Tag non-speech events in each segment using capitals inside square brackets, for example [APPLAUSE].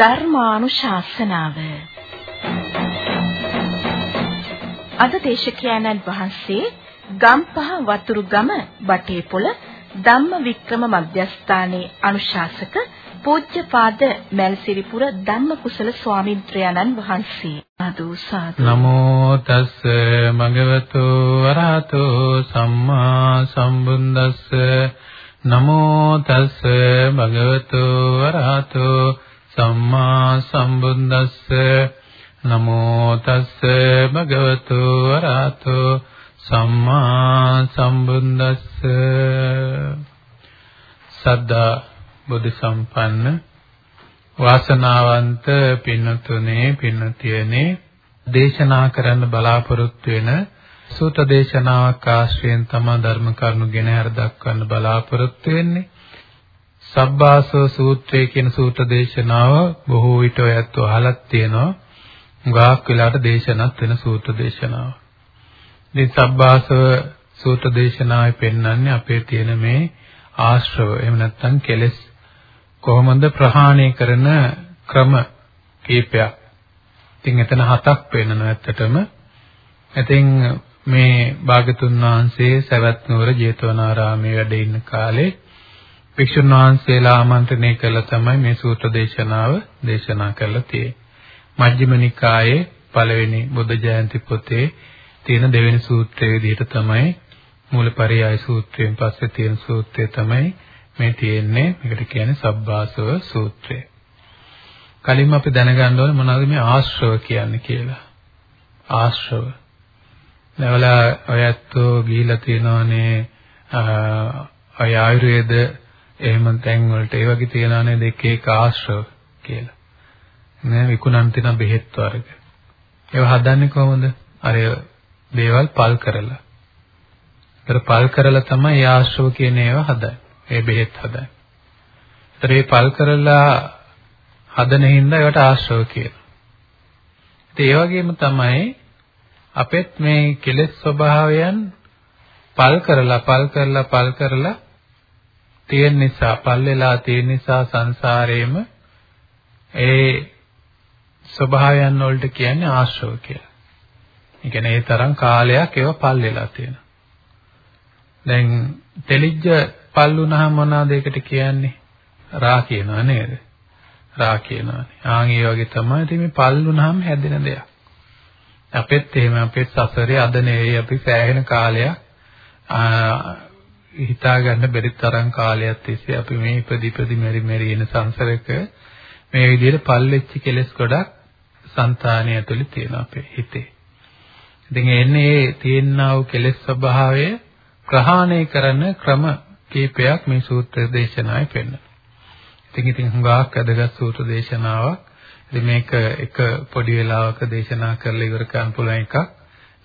ධර්මානුශාසනාව. අද දේශකයන්න් වහන්සේ ගම්පහ වතුරුගම බටේපොළ ධම්ම වික්‍රම මධ්‍යස්ථානයේ අනුශාසක පූජ්‍යපාද මල්සිරිපුර ධම්මකුසල ස්වාමින්ත්‍රයන්න් වහන්සේ. සාදු සාදු. නමෝ තස් මගවතු වරහතෝ සම්මා සම්බුද්දස්ස. නමෝ තස් භගවතු වරහතෝ සම්මා සම්බුද්දස්ස නමෝ තස් භගවතු වරහතෝ සම්මා සම්බුද්දස්ස සද්දා බුද්ධ සම්පන්න වාසනාවන්ත පින්නතුනේ පින්නතියනේ දේශනා කරන්න බලාපොරොත්තු වෙන සූත දේශනාවක් ආශ්‍රයෙන් තමයි ධර්ම කරුණු ගෙන හර දක්වන්න බලාපොරොත්තු වෙන්නේ. සබ්බාසව සූත්‍රය කියන සූත දේශනාව බොහෝ විට ඔයත් අහලත් තියෙනවා. ගාක් වෙලාට දේශනත් වෙන සූත දේශනාව. ඉතින් සබ්බාසව සූත දේශනාවේ පෙන්වන්නේ අපේ තියෙන මේ ආශ්‍රව එහෙම නැත්නම් කෙලෙස් කොහොමද ප්‍රහාණය කරන ක්‍රම කීපයක්. ඉතින් එතන හතක් වෙනනවා ඇත්තටම. ඉතින් මේ භාගතුන් වහන්සේ සවැත් නුවර ජේතවනාරාමයේ වැඩ ඉන්න කාලේ භික්ෂුන් වහන්සේලා ආමන්ත්‍රණය කළා තමයි මේ සූත්‍ර දේශනාව දේශනා කරලා තියෙන්නේ. මජ්ක්‍ධිම නිකායේ පළවෙනි බුද්ධ ජයන්ති පොතේ තියෙන දෙවෙනි සූත්‍රයේ විදිහට තමයි මූලපරියාය සූත්‍රයෙන් පස්සේ තියෙන සූත්‍රය තමයි මේ තියෙන්නේ. මේකට කියන්නේ සබ්බාසව සූත්‍රය. කලින්ම අපි දැනගන්න ඕනේ මොනවද මේ ආශ්‍රව කියන්නේ කියලා. ආශ්‍රව නැවලා ඔයත්ෝ ගිහිලා තියෙනවානේ අය ආයුර්වේද එහෙම තැන් වලට ඒ වගේ තියනා නේද එක එක ආශ්‍රව කියලා. නෑ විකුණන් තියෙන බෙහෙත් වර්ග. ඒව හදන්නේ කොහොමද? අර දේවල් පල් කරලා. ඒතර පල් කරලා තමයි ආශ්‍රව කියන ඒවා හදන්නේ. ඒ බෙහෙත් හදන්නේ. ඒතර මේ පල් කරලා හදන හින්දා ඒවට ආශ්‍රව කියනවා. ඉතින් ඒ වගේම තමයි අපෙත් මේ කෙලෙස් ස්වභාවයන් පල් කරලා පල් කරලා පල් කරලා තියෙන නිසා පල් වෙලා තියෙන නිසා සංසාරේම ඒ ස්වභාවයන් වලට කියන්නේ ආශ්‍රව කියලා. ඒ කියන්නේ ඒ තරම් කාලයක් ඒවා පල් වෙලා තියෙනවා. දැන් තෙලිජ්ජ පල් වුණාම මොනවාද ඒකට කියන්නේ? රා කියනවා නේද? රා කියනවානේ. ආන් ඒ වගේ තමයි ඉතින් මේ පල් වුණාම හැදෙන දෙයක්. අපෙත් එහෙම අපේ සසරේ අද නෙවෙයි අපි සෑහෙන කාලයක් හිතා ගන්න බැරි තරම් කාලයක් තිස්සේ අපි මේ ඉපදි ඉපදි මෙරි මෙරි එන සංසාරයක මේ විදිහට පල්ලෙච්ච කෙලස් ගොඩක් సంతානය ඇතුලේ තියෙන අපේ හිතේ. ඉතින් එන්නේ තියෙනා වූ කෙලස් ස්වභාවය ප්‍රහාණය කරන ක්‍රම කීපයක් මේ සූත්‍ර දේශනාවේ පෙන්වනවා. ඉතින් ඉතින් හුඟක් අදගත් සූත්‍ර දේශනාවක් ඉතින් මේක එක පොඩි වෙලාවක දේශනා කරලා ඉවර කරන්න පුළුවන් එකක්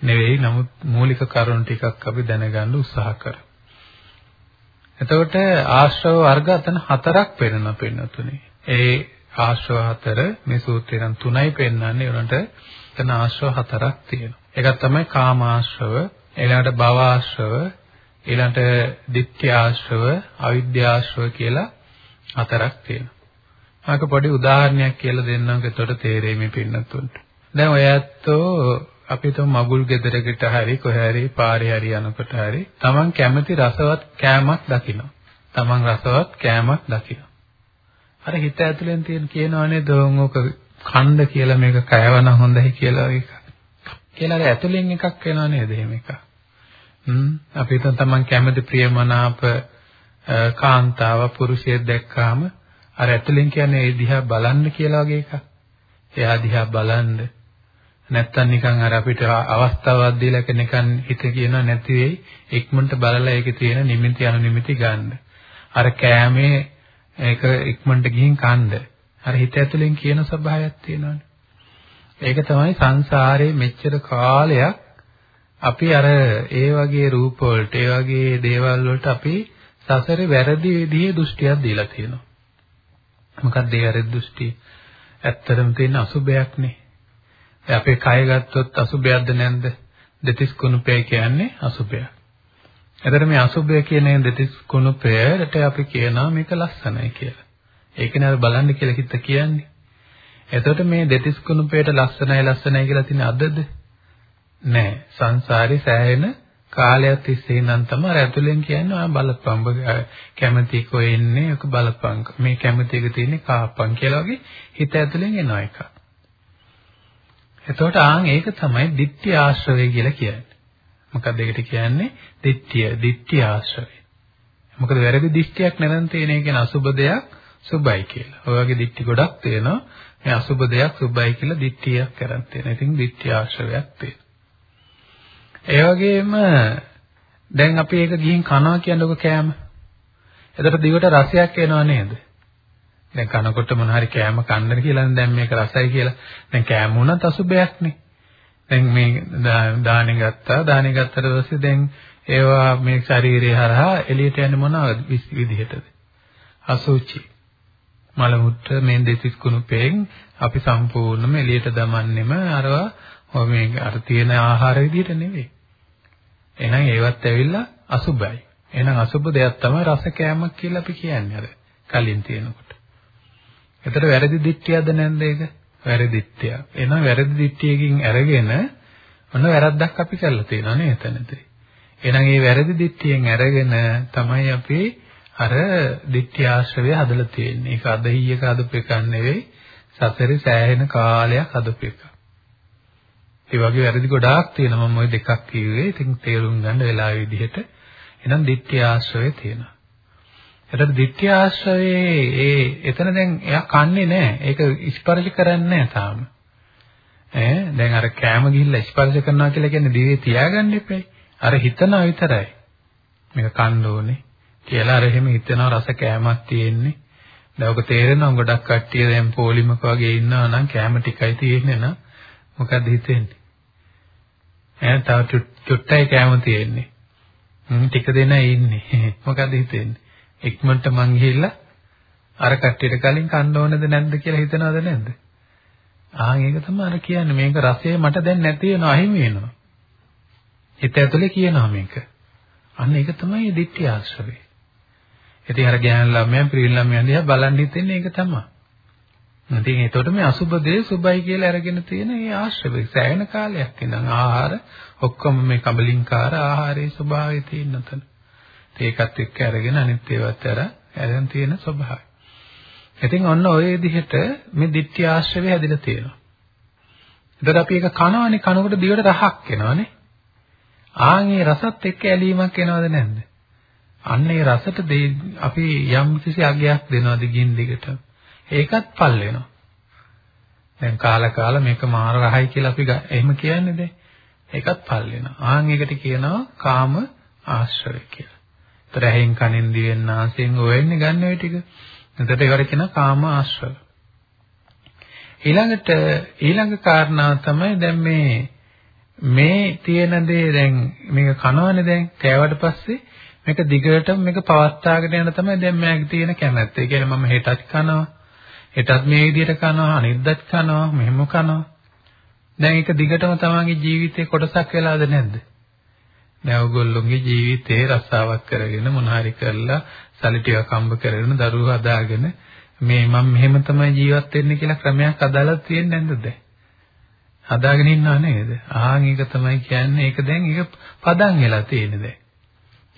නෙවෙයි. නමුත් මූලික කරුණු ටිකක් අපි දැනගන්න උත්සාහ කරමු. එතකොට ආශ්‍රව වර්ග අතන හතරක් පෙන්වන පෙන්නතුනේ. ඒ ආශ්‍රව හතර මේ සූත්‍රයෙන් තුනයි පෙන්වන්නේ. උනට එතන ආශ්‍රව හතරක් තියෙනවා. එකක් තමයි කාම ආශ්‍රව, ඊළඟට භව ආශ්‍රව, ඊළඟට ditthya ආශ්‍රව, අවිද්‍යා ආශ්‍රව කියලා හතරක් තියෙනවා. මම පොඩි උදාහරණයක් කියලා දෙන්නම් එතකොට තේරෙයි මේ පින්නතුන්ට. දැන් ඔය ඇත්තෝ අපි તો මගුල් ගෙදරකට හරි කොහේ හරි පාරේ හරි යනකොට හරි Taman කැමති රසවත් කෑමක් දකිනවා. Taman රසවත් කෑමක් දකිනවා. අර හිත ඇතුලෙන් තියෙන කියනවනේ දෝන් ඕක ඛණ්ඩ කියලා මේක කයවන හොඳයි කියලා එක. කියලා අර ඇතුලෙන් එකක් වෙනව නේද එහෙම එකක්. හ්ම් අපි හිතන Taman කැමති ප්‍රියමනාප කාන්තාව පුරුෂයෙක් දැක්කාම අර ඇතුලෙන් කියන්නේ ඒ දිහා බලන්න කියලා වගේ එකක්. එයා දිහා බලන්න. නැත්තම් නිකන් අර අපිට අවස්ථාවක් දීලා නිකන් හිත කියන නැති වෙයි ඉක්මනට බලලා ඒකේ තියෙන නිමිති අනුනිමිති ගන්න. අර කෑමේ ඒක ඉක්මනට ගිහින් කන්න. අර හිත ඇතුලෙන් කියන ස්වභාවයක් තියෙනවානේ. ඒක තමයි සංසාරේ මෙච්චර කාලයක් අපි අර ඒ වගේ රූප වලට ඒ වගේ දේවල් වලට අපි සසරේ වැරදි විදිහේ දෘෂ්ටියක් දීලා තියෙනවා. මොකක්ද ඒ අර දෘෂ්ටි? ඇත්තටම තියෙන අසුබයක්නේ. දැන් අපේ කය ගත්තොත් අසුබයක්ද නැන්ද? දෙතිස් කුණුපය කියන්නේ අසුබයක්. එතකොට මේ අසුබය කියන දෙතිස් කුණුපයට අපි කියනවා මේක ලස්සනයි කියලා. ඒකනේ අර බලන්න කියලා හිත කියන්නේ. එතකොට මේ දෙතිස් කුණුපේට ලස්සනයි ලස්සනයි කියලා තියෙන අදද? නෑ. සංසාරේ සෑහෙන කාලයක් තිස්සේ ඉඳන් තමයි අර ඇතුලෙන් කියන්නේ ආ බලපං කැමැති කොෙන්නේ ඔක බලපං මේ කැමැති එක තියෙන්නේ කාපං කියලා වගේ හිත ඇතුලෙන් එන එක. එතකොට ආන් ඒක තමයි ditthi ආශ්‍රවය කියලා කියන්නේ. මොකක්ද ඒකට කියන්නේ? ditthිය, ditthi ආශ්‍රවය. මොකද වැරදි දිෂ්ටියක් නැරන් තියෙන එක කියන අසුබ දෙයක් සුබයි කියලා. ඔය වගේ දිට්ටි ගොඩක් තියෙනවා. මේ අසුබ දෙයක් සුබයි කියලා දිට්ටියක් කරන් තියෙනවා. ඉතින් දිට්ටි ආශ්‍රවයක් තියෙනවා. ඒ වගේම දැන් අපි ඒක ගිහින් කනවා කියනකොට කෑම. එතකොට දිවට රසයක් එනවා නේද? දැන් කනකොට මොන හරි කෑම කන්න කියලා දැන් මේක රසයි කියලා. දැන් කෑම වුණත් අසුබයක්නේ. දැන් මේ දාහනේ ගත්තා. දාහනේ ගත්තට පස්සේ දැන් ඒවා මේ ශරීරය හරහා එළියට යන්නේ මොන විදිහටද? අසුචි. මල මුත්‍ර මේ දෙතිස් කුණුපෙන් අපි සම්පූර්ණයෙන්ම එළියට දමන්නෙම අරවා මේ අර තියෙන ආහාර විදිහට නෙවෙයි. එහෙනම් ඒවත් ඇවිල්ලා අසුබයි. එහෙනම් අසුබ දෙයක් තමයි රස කෑමක් කියලා අපි කියන්නේ අර කලින් තියෙනකොට. එතකොට වැරදි දිට්ඨියද නැන්ද ඒක? වැරදි දිට්ඨිය. එහෙනම් වැරදි දිට්ඨියකින් අරගෙන ඔන්න වැරද්දක් අපි කරලා තියෙනවා නේ එතනදී. එහෙනම් මේ වැරදි දිට්ඨියෙන් අරගෙන තමයි අපි අර දිට්ඨි ආශ්‍රවය හදලා තියෙන්නේ. ඒක අදහියක හදපු එකක් නෙවෙයි. සසරේ සෑහෙන කාලයක් හදපු එකක්. ඒ වගේ වැරදි ගොඩාක් තියෙනවා මම ওই දෙකක් කිව්වේ. ඉතින් තේරුම් ගන්න වෙලාවෙ විදිහට එහෙනම් ditthya ආශ්‍රය තියෙනවා. එතකොට ditthya ආශ්‍රයේ ඒ එතන දැන් එයා කන්නේ නැහැ. ඒක ස්පර්ශ කරන්නේ නැහැ තාම. ඈ දැන් අර කෑම ගිහිල්ලා ස්පර්ශ කරනවා කියලා කියන්නේ දිවේ තියාගන්න එපයි. අර හිතනවා විතරයි. මේක කන්න ඕනේ කියලා අර එහෙම හිතනවා රස කෑමක් තියෙන්නේ. දැන් ඔක තේරෙනවා ගොඩක් කට්ටිය දැන් පොලිමක වගේ ඉන්නවා නම් කෑම ටිකයි තියෙන්නේ නම් මොකද්ද හිතෙන්නේ? ඈ තව චුට්ටයි කෑම තියෙන්නේ. හ්ම් ටික දෙනා ඉන්නේ. [LAUGHS] මොකද්ද හිතෙන්නේ? ඉක්මනට මං ගිහිල්ලා අර කට්ටියට කලින් කන්න ඕනද නැද්ද කියලා හිතනවද නැද්ද? ආන් ඒක තමයි අර කියන්නේ මේක රසය මට දැන් නැති වෙනවා අහිමි වෙනවා. හිත ඇතුලේ කියනවා මේක. අන්න ඒක තමයි දිට්ඨි ආශ්‍රවේ. ඉතින් අර ගෑනු ළමයා පිරිමි ළමයා දිහා බලන් හිටින්නේ ඒක තමයි. ඉතින් ඒතකොට මේ අසුබ දේ සුබයි කියලා අරගෙන තියෙන මේ ආශ්‍රවය සෑහෙන කාලයක් ඉඳන් ආහාර ඔක්කොම මේ කබලින්කාර ආහාරයේ ස්වභාවය තියෙන තන. ඒකත් එක්ක අරගෙන අනිත් ඒවාත් අර අරන් තියෙන ස්වභාවය. ඉතින් ඔන්න ඔය විදිහට මේ ditthi ආශ්‍රවය හැදිලා තියෙනවා. ඒතර අපි ඒක කනවනේ කනකොට දිවට රහක් එනවනේ. ආන් ඒ රසත් එක්ක ඇලීමක් එනවද නැද්ද? අන්න ඒ රසට අපි යම් කිසි අගයක් දෙනවද ගින් දිගට. ඒකත් පල් වෙනවා. දැන් කාලා කාලා මේක මාර රහයි කියලා අපි එහෙම කියන්නේ දැන්. ඒකත් පල් වෙනවා. ආන් ඒකට කියනවා කාම ආශ්‍රය කියලා. ඒතර ඇහෙන් කනෙන් දිවෙන් නාසයෙන් ඔයෙන්නේ ගන්න ඔය ටික. එතකොට ඒකට කියනවා කාම ආශ්‍රය. ඊළඟට ඊළඟ කාරණාව තමයි දැන් මේ මේ තියෙන දේ දැන් මේක කනවනේ දැන් කෑවට පස්සේ මේක දිගටම මේක පවත්වාගෙන යන තමයි දැන් මෑගේ තියෙන කැමැත්ත. ඒ කියන්නේ මම හෙටත් කනවා හෙටත් මේ විදිහට කනවා අනිද්දාත් කනවා මෙහෙම කනවා දැන් ඒක දිගටම තමන්ගේ ජීවිතේ කොටසක් වෙලාද නැද්ද දැන් ඔයගොල්ලෝගේ ජීවිතේ රස්සාවක් කරගෙන මොන හරි කරලා සල්ලි ටිකක් හම්බ කරගෙන දරුවෝ හදාගෙන මේ මම මෙහෙම තමයි ජීවත් වෙන්නේ කියලා ක්‍රමයක් අදාළව තියෙන්නේ නැද්ද දැන් හදාගෙන ඉන්නව නේද ආන් ඒක තමයි කියන්නේ ඒක දැන් ඒක පදන් වෙලා තියෙන්නේ දැන්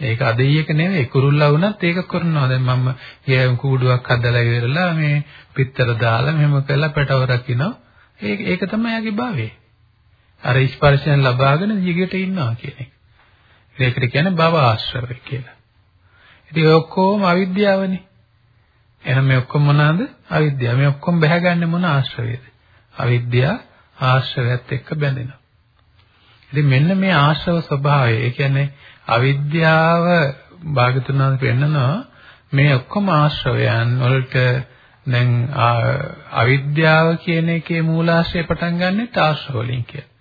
ඒක අදෙයියක නෙවෙයි කුරුල්ලා වුණත් ඒක කරනවා. දැන් මම ගෑම් කූඩුවක් හදලා ඉවරලා මේ පිටතර දාලා මෙහෙම කරලා පැටව රකින්නවා. ඒක ඒක තමයි යාගේ භාවය. අර ස්පර්ශයෙන් ලබාගෙන ජීවිතේ ඉන්නවා කියන එක. ඒකට කියන්නේ භව ආශ්‍රවය කියලා. ඉතින් ඔය ඔක්කොම අවිද්‍යාවනේ. එහෙනම් මේ ඔක්කොම මොනවාද? අවිද්‍යාව. මේ ඔක්කොම බැහැගන්නේ මොන ආශ්‍රවයේද? අවිද්‍යාව ආශ්‍රවයත් එක්ක බැඳෙනවා. ඉතින් මෙන්න මේ ආශ්‍රව ස්වභාවය. ඒ කියන්නේ අවිද්‍යාව භාගතුන් වහන්සේ පෙන්නනවා මේ ඔක්කොම ආශ්‍රවයන් වලට දැන් අවිද්‍යාව කියන එකේ මූලාශ්‍රය පටන් ගන්නෙත් ආශ්‍රව වලින් කියලා.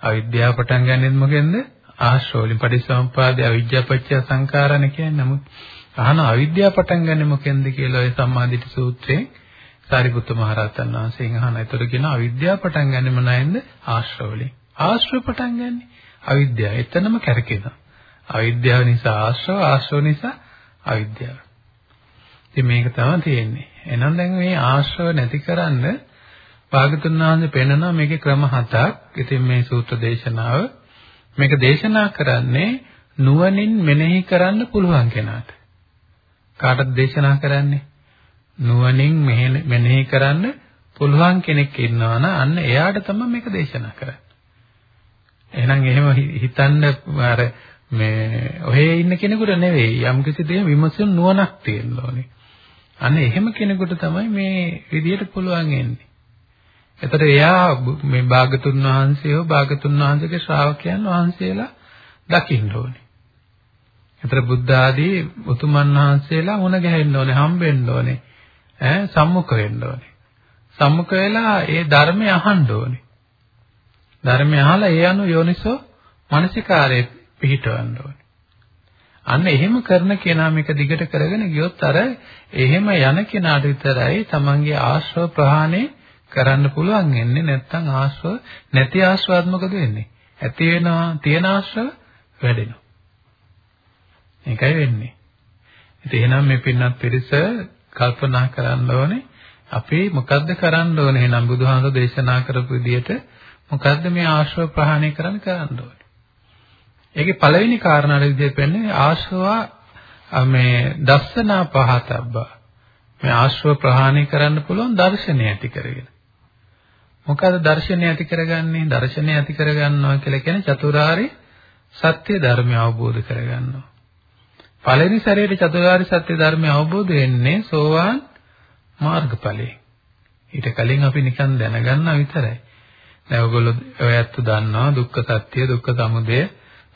අවිද්‍යාව පටන් ගන්නෙත් මොකෙන්ද? ආශ්‍රව වලින් පටිච්චසමුප්පාදේ අවිද්‍යාපච්චය සංකාරණ කියන්නේ නමුත් අහන අවිද්‍යාව පටන් ගන්නෙ මොකෙන්ද කියලා ඔය සම්මාදිට සූත්‍රයේ සාරිපුත්ත මහ රහතන් වහන්සේගෙන් අහන. ඒතර කියන අවිද්‍යාව පටන් ගන්නෙ මොනයින්ද? ආශ්‍රව වලින්. ආශ්‍රව පටන් ගන්නෙ අවිද්‍යාව. එතනම කැරකෙනවා. අවිද්‍යාව නිසා ආශ්‍රව, ආශ්‍රව නිසා අවිද්‍යාව. ඉතින් මේක තමයි තියෙන්නේ. එහෙනම් දැන් මේ ආශ්‍රව නැති කරන්න භාගතුන් වහන්සේ පෙන්නනවා මේකේ ක්‍රම හතක්. ඉතින් මේ සූත්‍ර දේශනාව මේක දේශනා කරන්නේ නුවණින් මෙනෙහි කරන්න පුළුවන් කෙනාට. කාටද දේශනා කරන්නේ? නුවණින් මෙනෙහි කරන්න පුළුවන් කෙනෙක් ඉන්නවා නම් අන්න එයාට තමයි මේක දේශනා කරන්නේ. එහෙනම් එහෙම හිතන්න අර මේ ඔහේ ඉන්න කෙනෙකුට නෙවෙයි යම් කිසි දෙයක් විමසන නුවණක් තියෙන්න ඕනේ. අන්න එහෙම කෙනෙකුට තමයි මේ විදියට පුළුවන් එන්නේ. එතකොට එයා මේ භාගතුන් වහන්සේව භාගතුන් වහන්සේගේ ශ්‍රාවකයන් වහන්සේලා දකින්න ඕනේ. එතකොට බුද්ධ ආදී උතුමන් වහන්සේලා මුණ ගැහෙන්න ඕනේ, හම්බෙන්න ඕනේ. ඈ සම්මුඛ වෙන්න ඕනේ. සම්මුඛ වෙලා ඒ ධර්මය අහන්න ඕනේ. ධර්මය අහලා ඒ අනුව යෝනිසෝ මානසිකාරයේ පිහිටවන්න ඕනේ. අන්න එහෙම කරන කෙනා මේක දිගට කරගෙන ගියොත් අර එහෙම යන කෙනාට විතරයි තමන්ගේ ආශ්‍රව ප්‍රහාණය කරන්න පුළුවන් වෙන්නේ නැත්නම් ආශ්‍රව නැති ආශ්‍රවත් මොකද වෙන්නේ? ඇති වෙනවා තියෙන ආශ්‍රව වැඩෙනවා. ඒකයි වෙන්නේ. ඉතින් එහෙනම් මේ පින්නත් පිරිස කල්පනා කරන්න ඕනේ අපි මොකද්ද කරන්න ඕනේ එහෙනම් බුදුහාමුදුර දේශනා කරපු විදිහට මොකද්ද මේ ආශ්‍රව ප්‍රහාණය කරන්න කරන්න ඕනේ. ඒකේ පළවෙනි කාරණාව විදිහට වෙන්නේ ආශ්‍රව මේ දස්සනා පහතබ්බා. මේ ආශ්‍රව ප්‍රහාණය කරන්න පුළුවන් දර්ශනය ඇති කරගෙන. මොකද දර්ශනය ඇති කරගන්නේ? දර්ශනය ඇති කරගන්නවා කියලා කියන්නේ චතුරාර්ය සත්‍ය ධර්මය අවබෝධ කරගන්නවා. පළවෙනි සැරේට චතුරාර්ය සත්‍ය ධර්මය අවබෝධ වෙන්නේ සෝවාන් මාර්ගඵලයෙන්. ඊට කලින් අපි නිකන් දැනගන්නා විතරයි. දැන් ඔයගොල්ලෝ ඔයත් දන්නවා දුක්ඛ සත්‍ය, දුක්ඛ සමුදය,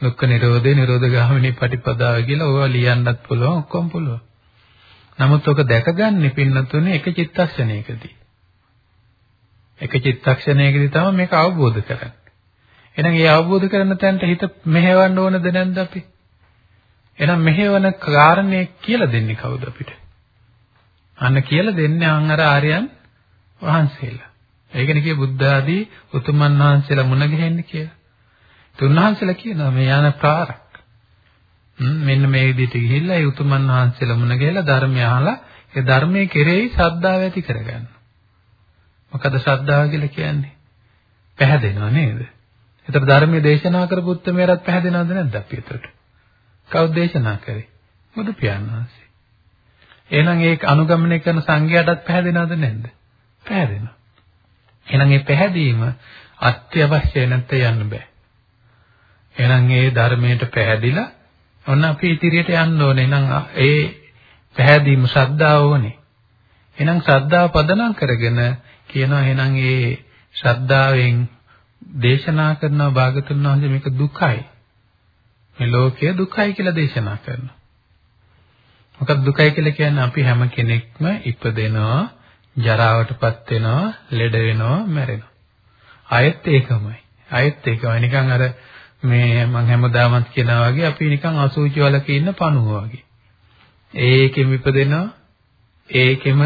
දුක්ඛ නිරෝධය, නිරෝධ ගාමිනී පටිපදාව කියලා ඕවා ලියන්නත් පුළුවන්, ඔක්කොම පුළුවන්. නමුත් ඔක දැකගන්නේ පින්නතුනේ එක චිත්තක්ෂණයකදී. එක චිත්තක්ෂණයකදී තමයි මේක අවබෝධ කරන්නේ. එහෙනම් ඒ අවබෝධ කරන තැනට හිත මෙහෙවන්න ඕනද නැද්ද අපි? එහෙනම් මෙහෙවන කාරණේ කියලා දෙන්නේ කවුද අපිට? අන්න කියලා දෙන්නේ අන් අර ආර්යයන් වහන්සේලා. ඒකනේ කිය බුද්ධ ආදී උතුමන් වහන්සේලා මුණ ගැහෙන්නේ කියලා. තුන්වහන්සේලා කියනවා මේ යන පාරක්. මෙන්න මේ විදිහට ගිහිල්ලා ඒ උතුමන් වහන්සේලා මුණ ගැහිලා ධර්මය අහලා ඒ ධර්මයේ කෙරෙහි ශ්‍රද්ධාව ඇති කරගන්න. මොකද ශ්‍රද්ධාව කියලා කියන්නේ? පැහැදෙනව නේද? ඒතර ධර්මයේ දේශනා කරපු උත්තරමයරත් පැහැදෙනවද නැද්ද අපි ඒතරට? කවුද දේශනා කරේ? බුදු පියාණන් වහන්සේ. එහෙනම් ඒක අනුගමනය කරන සංඝයාටත් පැහැදෙනවද නැද්ද? පැහැදෙනවා. එහෙනම් මේ පැහැදීම අත්‍යවශ්‍යයි නැත්නම් යන්න බෑ. එහෙනම් මේ ධර්මයට පැහැදිලා ඔන්න අපි ඉදිරියට යන්න ඕනේ. එහෙනම් ඒ පැහැදීම ශ්‍රද්ධාව ඕනේ. එහෙනම් ශ්‍රද්ධාව පදනම් කරගෙන කියනවා එහෙනම් ඒ ශ්‍රද්ධාවෙන් දේශනා කරන භාගතුන් වහන්සේ මේක දුකයි. මේ ලෝකය දුකයි කියලා දේශනා කරනවා. මොකද දුකයි කියලා කියන්නේ අපි හැම කෙනෙක්ම ඉපදෙනවා, ජරාවටපත් වෙනවා, ලෙඩ වෙනවා, මැරෙනවා. ආයෙත් ඒකමයි. ආයෙත් ඒකමයි. නිකන් අර මේ මම හැමදාමත් කියනවා වගේ අපි නිකන් අසුචි වලක ඉන්න පණුව වගේ. ඒකෙම ඉපදෙනවා, ඒකෙම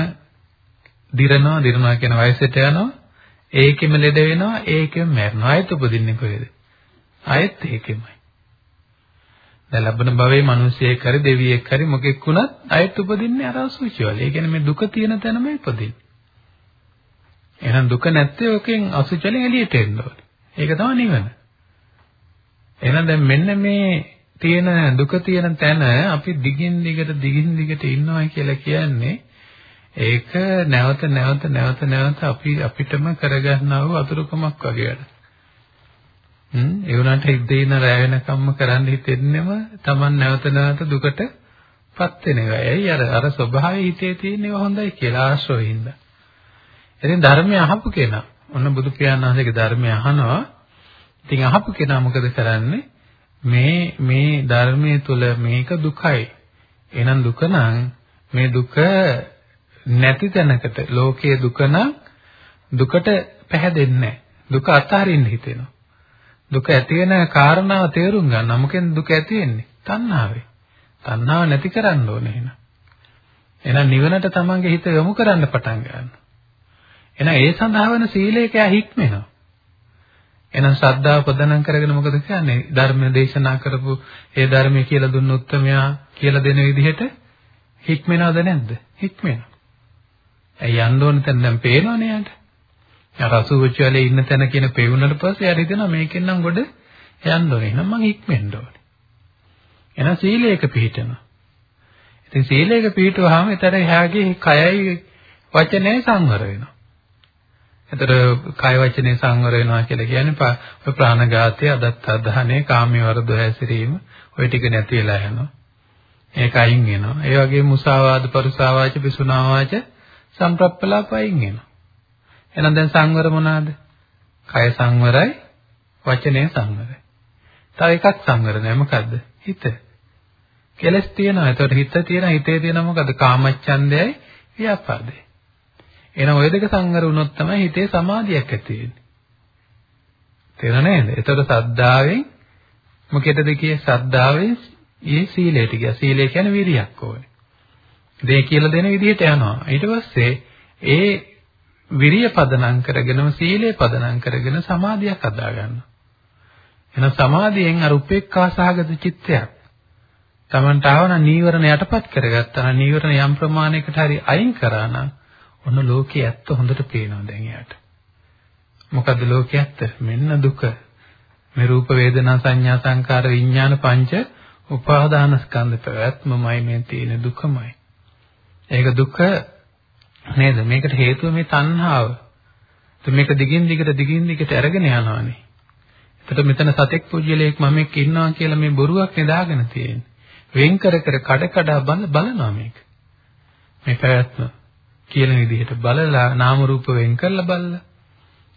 දිරනවා, දිරනවා කියන වයසට යනවා, ඒකෙම ලෙඩ වෙනවා, ඒකෙම මැරෙනවා. ආයෙත් උපදින්නේ කොහෙද? ආයෙත් ඒකෙමයි. දැන් ලබන භවයේ මිනිසෙක් හරි දෙවියෙක් හරි මොකෙක් වුණත් අයත් උපදින්නේ අර අසුචි වල. ඒ කියන්නේ මේ දුක තියෙන තැනම ඉපදින්නේ. එහෙනම් දුක නැත්තේ ඔකෙන් අසුචි වලින් එළියට එන්න ඕනේ. ඒක තමයි නිවන. එහෙනම් දැන් මෙන්න මේ තියෙන දුක තියෙන තැන අපි දිගින් දිගට දිගින් දිගට ඉන්නවා කියලා කියන්නේ ඒක නැවත නැවත නැවත නැවත අපි අපිටම කරගන්නා වූ අතුරුකමක් වගේ වැඩ. හ්ම් ඒ වුණාට හිතේන රැ වෙනකම්ම කරන්න හිතෙන්නෙම Taman නැවත නැවත දුකටපත් වෙන එකයි. ඇයි අර අර ස්වභාවය හිතේ තියෙනව හොඳයි කියලා ආශ්‍රවින්ද. ඉතින් ධර්මය අහපු කෙනා ඔන්න බුදු පියාණන් වහන්සේගේ ධර්මය අහනවා. ඉතින් අහපු කෙනා මොකද කරන්නේ? මේ මේ ධර්මයේ තුල මේක දුකයි. එහෙනම් දුක නම් මේ දුක නැති තැනකට ලෝකයේ දුක නම් දුකට පැහැදෙන්නේ නැහැ. දුක අත්හරින්න හිතෙනවා. දුක ඇති වෙන කාරණාව තේරුම් ගන්න. මොකෙන්ද දුක ඇති වෙන්නේ? තණ්හාවෙන්. තණ්හාව නැති කරන්න ඕනේ එහෙනම්. එහෙනම් නිවනට තමන්ගේ හිත යොමු කරන්න පටන් ගන්නවා. එහෙනම් ඒ සඳහා වෙන සීලයක හික්මෙනවා. එහෙනම් ශ්‍රද්ධාව ප්‍රදානම් කරගෙන මොකද කියන්නේ? ධර්ම දේශනා කරපු ඒ ධර්මයේ කියලා දුන්න උත්තරමයා කියලා දෙන විදිහට හික්මෙනවද නැද්ද? හික්මෙනවා. ඇයි යන්න ඕන තැන දැන් පේනවනේ යාට. අර අසුචි වලේ ඉන්න තැන කියන පෙවුනට පස්සේ යාර හිතනවා මේකෙන් නම් ගොඩ යන්න ඕනේ. එහෙනම් මං හික්මෙන්න ඕනේ. එහෙනම් සීලයක පිළිපිටනවා. ඉතින් සීලයක පිළිපිටුවාම ඊතර එහාගේ කයයි වචනේ සංවර වෙනවා. එතකොට කය වචනේ සංවර වෙනවා කියලා කියන්නේ ඔය ප්‍රාණඝාතය, අදත්ත අධහනේ, කාමයේ වර්ධව හැසිරීම, ඔය ටික නැති වෙලා යනවා. ඒක අයින් වෙනවා. ඒ වගේම මුසාවාද, පරුසාවාච, පිසුනාවාච සම්ප්‍රප්පලාප අයින් වෙනවා. එහෙනම් දැන් සංවර මොනවාද? කය සංවරයි, වචනේ සංවරයි. තව එකක් සංවර නැහැ මොකද්ද? හිත. කෙලස් තියෙනවා. එතකොට හිත තියෙනවා. හිතේ තියෙනවා මොකද්ද? කාමච්ඡන්දයයි, ව්‍යාපාදයයි. එහෙනම් ওই දෙක සංවර වුණොත් තමයි හිතේ සමාධියක් ඇති වෙන්නේ. තේරෙනව නේද? එතකොට සද්ධාවෙන් මොකේද කියේ සද්ධාවෙන් ඊ සීලයට ගියා. සීලය කියන්නේ විරියක් ඕනේ. දේ කියලා දෙන විදිහට යනවා. ඊට පස්සේ ඒ විරිය පදනම් කරගෙනම සීලය පදනම් කරගෙන සමාධියක් හදා ගන්නවා. එහෙනම් සමාධියෙන් අර උපේක්ඛා සහගත චිත්තයක් තමන්ට ආවන නීවරණ යටපත් කරගත්තා නම් නීවරණ යම් ප්‍රමාණයකට හරි අයින් කරා නම් ඔන්න ලෝකයේ ඇත්ත හොඳට පේනවා දැන් එයාට. මොකද්ද ලෝකයේ ඇත්ත? මෙන්න දුක. මේ රූප වේදනා සංඥා සංකාර විඥාන පංච උපාදාන ස්කන්ධ පැවැත්මමයි මේ තියෙන දුකමයි. ඒක දුක නේද? මේකට හේතුව මේ තණ්හාව. මේක දිගින් දිගට දිගින් දිගට අරගෙන යනවානේ. එතකොට මෙතන සතෙක් පුජ්‍යලයක් මම එක්ක ඉන්නවා කියලා මේ බොරුවක් නෙදාගෙන තියෙන්නේ. වෙන් කර කර කඩ කඩ බලනවා මේක. මේ පැවැත්ම. කියන විදිහට බලලා නාම රූප වෙන් කරලා බලලා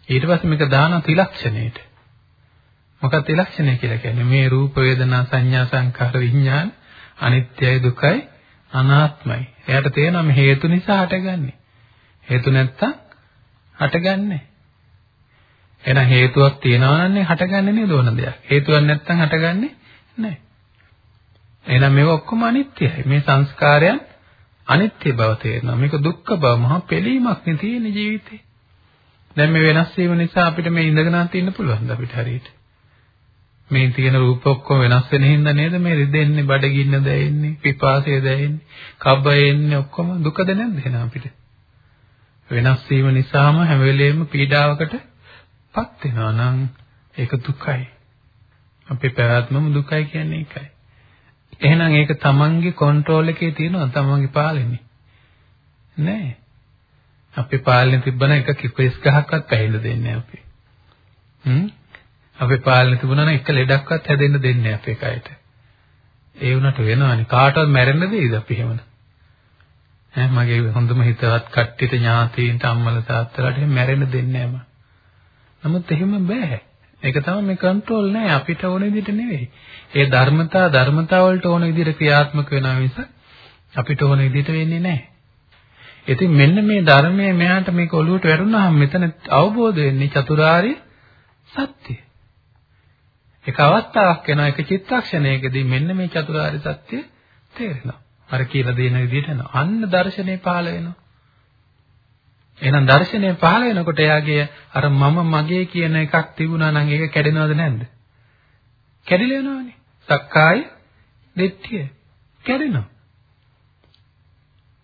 ඊට පස්සේ මේක දාන ත්‍රිලක්ෂණයට මොකක්ද ත්‍රිලක්ෂණය කියලා කියන්නේ මේ රූප වේදනා සංඥා සංකාර විඥාන අනිත්‍යයි දුකයි අනාත්මයි එයාට තේරෙනවා මේ හේතු නිසා හටගන්නේ හේතු නැත්තම් හටගන්නේ එහෙනම් හේතුවක් තියනවා නම් හටගන්නේ නේද ඕන දෙයක් හේතුවක් නැත්තම් හටගන්නේ නැහැ එහෙනම් මේව ඔක්කොම අනිත්‍යයි මේ සංස්කාරයන් අනිත්‍ය බව තේරෙනවා. මේක දුක්ඛ බව මහා පිළීමක් නේ තියෙන ජීවිතේ. දැන් මේ වෙනස් වීම නිසා අපිට මේ ඉඳගෙන තින්න පුළුවන්ද අපිට හරියට? මේ තියෙන රූප ඔක්කොම වෙනස් වෙන හින්දා නේද මේ රිදෙන්නේ, බඩගින්න දැනෙන්නේ, පිපාසය දැනෙන්නේ, කබ්බය එන්නේ ඔක්කොම දුකද නැද්ද එහෙනම් අපිට? වෙනස් වීම නිසාම හැම වෙලෙම පීඩාවකටපත් වෙනවා නම් ඒක දුකයි. අපේ පැවැත්මම දුකයි කියන්නේ ඒකයි. එහෙනම් ඒක තමන්ගේ කන්ට්‍රෝල් එකේ තියෙනවා තමන්ගේ පාලනේ. නෑ. අපේ පාලනේ තිබ්බන එක කිපෙස් ගහක්වත් පැහිලා දෙන්නේ අපි. හ්ම්? අපේ පාලනේ තිබුණා නම් එක ලෙඩක්වත් හැදෙන්න දෙන්නේ අපේ කයට. ඒ වුණාට වෙනවනේ කාටවත් මැරෙන්න දෙයිද අපි එහෙමද? ඈ මගේ හොඳම හිතවත් කට්ටියට ඥාතීන්ට අම්මලා තාත්තලාට මැරෙන්න දෙන්නේ නැහැ නමුත් එහෙම බෑ. ඒක තමයි මේ කන්ට්‍රෝල් නෑ අපිට ඕන විදිහට නෙවෙයි. ඒ ධර්මතා ධර්මතා වලට ඕන විදිහට ක්‍රියාත්මක වෙනවා මිස අපිට ඕන විදිහට වෙන්නේ නෑ. ඉතින් මෙන්න මේ ධර්මයේ මෙහාට මේක ඔලුවට වැටුනහම මෙතන අවබෝධ වෙන්නේ චතුරාර්ය සත්‍ය. එක අවස්ථාවක් වෙනවා එක චිත්තක්ෂණයකදී මෙන්න මේ චතුරාර්ය සත්‍ය තේරෙනවා. අර කියලා දෙන විදිහට යනවා. අන්න දර්ශනේ පහළ වෙනවා. එහෙනම් දර්ශනය පහළ වෙනකොට එයාගේ අර මම මගේ කියන එකක් තිබුණා නම් ඒක කැඩෙනවද නැද්ද? කැඩිලා යනවනේ. සක්කාය දිට්ඨිය කැඩෙනවා.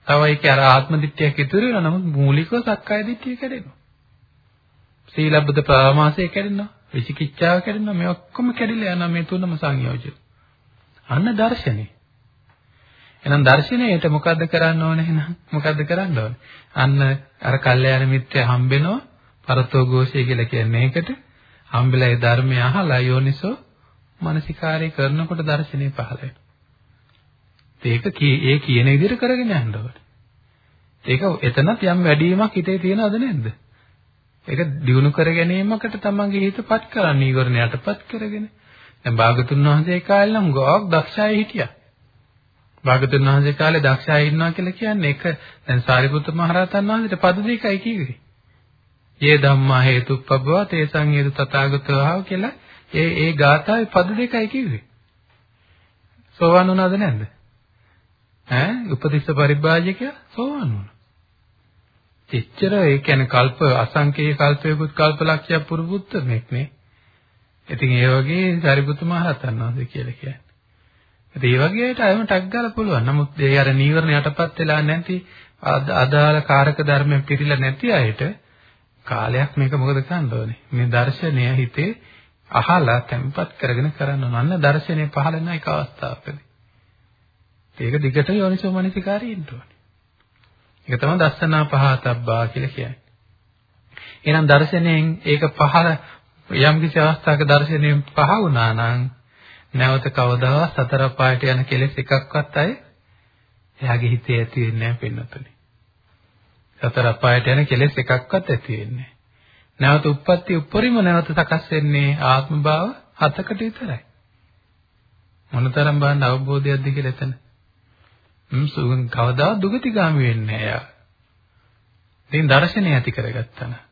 තව ඒක අර ආත්ම දිට්ඨියක් ඉතුරු වෙනවා නමුත් මූලිකව සක්කාය දිට්ඨිය කැඩෙනවා. සීලබ්බත ප්‍රාමාසය කැඩෙනවා. විචිකිච්ඡාව කැඩෙනවා. මේ ඔක්කොම කැඩිලා යනවා මේ තුනම සංයෝජන. අන්න දර්ශනේ. එහෙනම් දර්ශනයට මොකද්ද කරන්න ඕනේ එහෙනම්? මොකද්ද කරන්න ඕනේ? අන්න අර කල්යාණ මිත්‍රය හම්බෙනවා පරතෝ ഘോഷය කියලා කියන්නේ ඒකට. හම්බෙලා ඒ ධර්මය අහලා යෝනිසෝ මානසිකාරය කරනකොට දර්ශනේ පහළ වෙනවා. ඒක ඒ කියන විදිහට කරගෙන යන්න ඕනේ. ඒක එතනත් යම් වැඩිවීමක් හිතේ තියෙනවද නැද්ද? ඒක දිනු කර ගැනීමකට තමන්ගේ හිතපත් කරන්න ඊවරණයටපත් කරගෙන. දැන් භාගතුන් වහන්සේ කාලේ නම් ගොඩක් දක්ෂයි හිටියා. භාගතුන් වහන්සේ කාලේ දක්ෂ අය ඉන්නවා කියලා කියන්නේ ඒක දැන් සාරිපුත්ත මහ රහතන් වහන්සේට පද දෙකයි කිව්වේ. "යේ ධම්මා හේතුප්පබ්බව තේසං හේතු තථාගතවහව" කියලා ඒ ඒ ගාථාවේ පද දෙකයි කිව්වේ. සෝවන් වුණාද නැද්ද? ඈ උපතිස්ස පරිබ්‍රාජකයා සෝවන් වුණා. එච්චර ඒ කියන්නේ කල්ප අසංකේය කල්පයකුත් කල්පලක්ෂයක් පුරුපුත්ත මේක නේ. ඉතින් ඒ වගේ සාරිපුත්ත මහ රහතන් වහන්සේ කියලා කියන්නේ. ඒ වගේ අයට අයම ටක් ගාලා පුළුවන්. නමුත් ඒ අර නීවරණ යටපත් වෙලා නැති අදාළ කාරක ධර්මයෙන් පිරීලා නැති අයට කාලයක් මේක මොකද කරන්න ඕනේ? මේ දර්ශනය හිතේ අහලා තැම්පත් කරගෙන කරන්න ඕන. අන්න දර්ශනය පහළ වෙන එක අවස්ථාවකදී. ඒක දිගට යෝනිසෝ මනසිකාරී ඉන්න ඕනේ. ඒක තමයි දස්සනා පහතබ්බා කියලා කියන්නේ. එහෙනම් දර්ශනයෙන් ඒක පහළ යම් කිසි අවස්ථාවක දර්ශනයෙන් පහ වුණා නම් නැවත කවදාවත් සතර පායට යන කෙලෙස් එකක්වත් අය එයාගේ හිතේ ඇති වෙන්නේ නැහැ පින්නතුනේ. සතර පායට යන කෙලෙස් එකක්වත් ඇති වෙන්නේ නැහැ. නැවත උප්පත්ති උපරිම නැවත සකස් වෙන්නේ ආත්ම භාව හතකට විතරයි. මොනතරම් බලන්න අවබෝධයක්ද කියලා එතන. හ්ම් සුගන් කවදා දුගතිගාමි වෙන්නේ නැහැ යා. ඉතින් දර්ශනය ඇති කරගත්තා නා.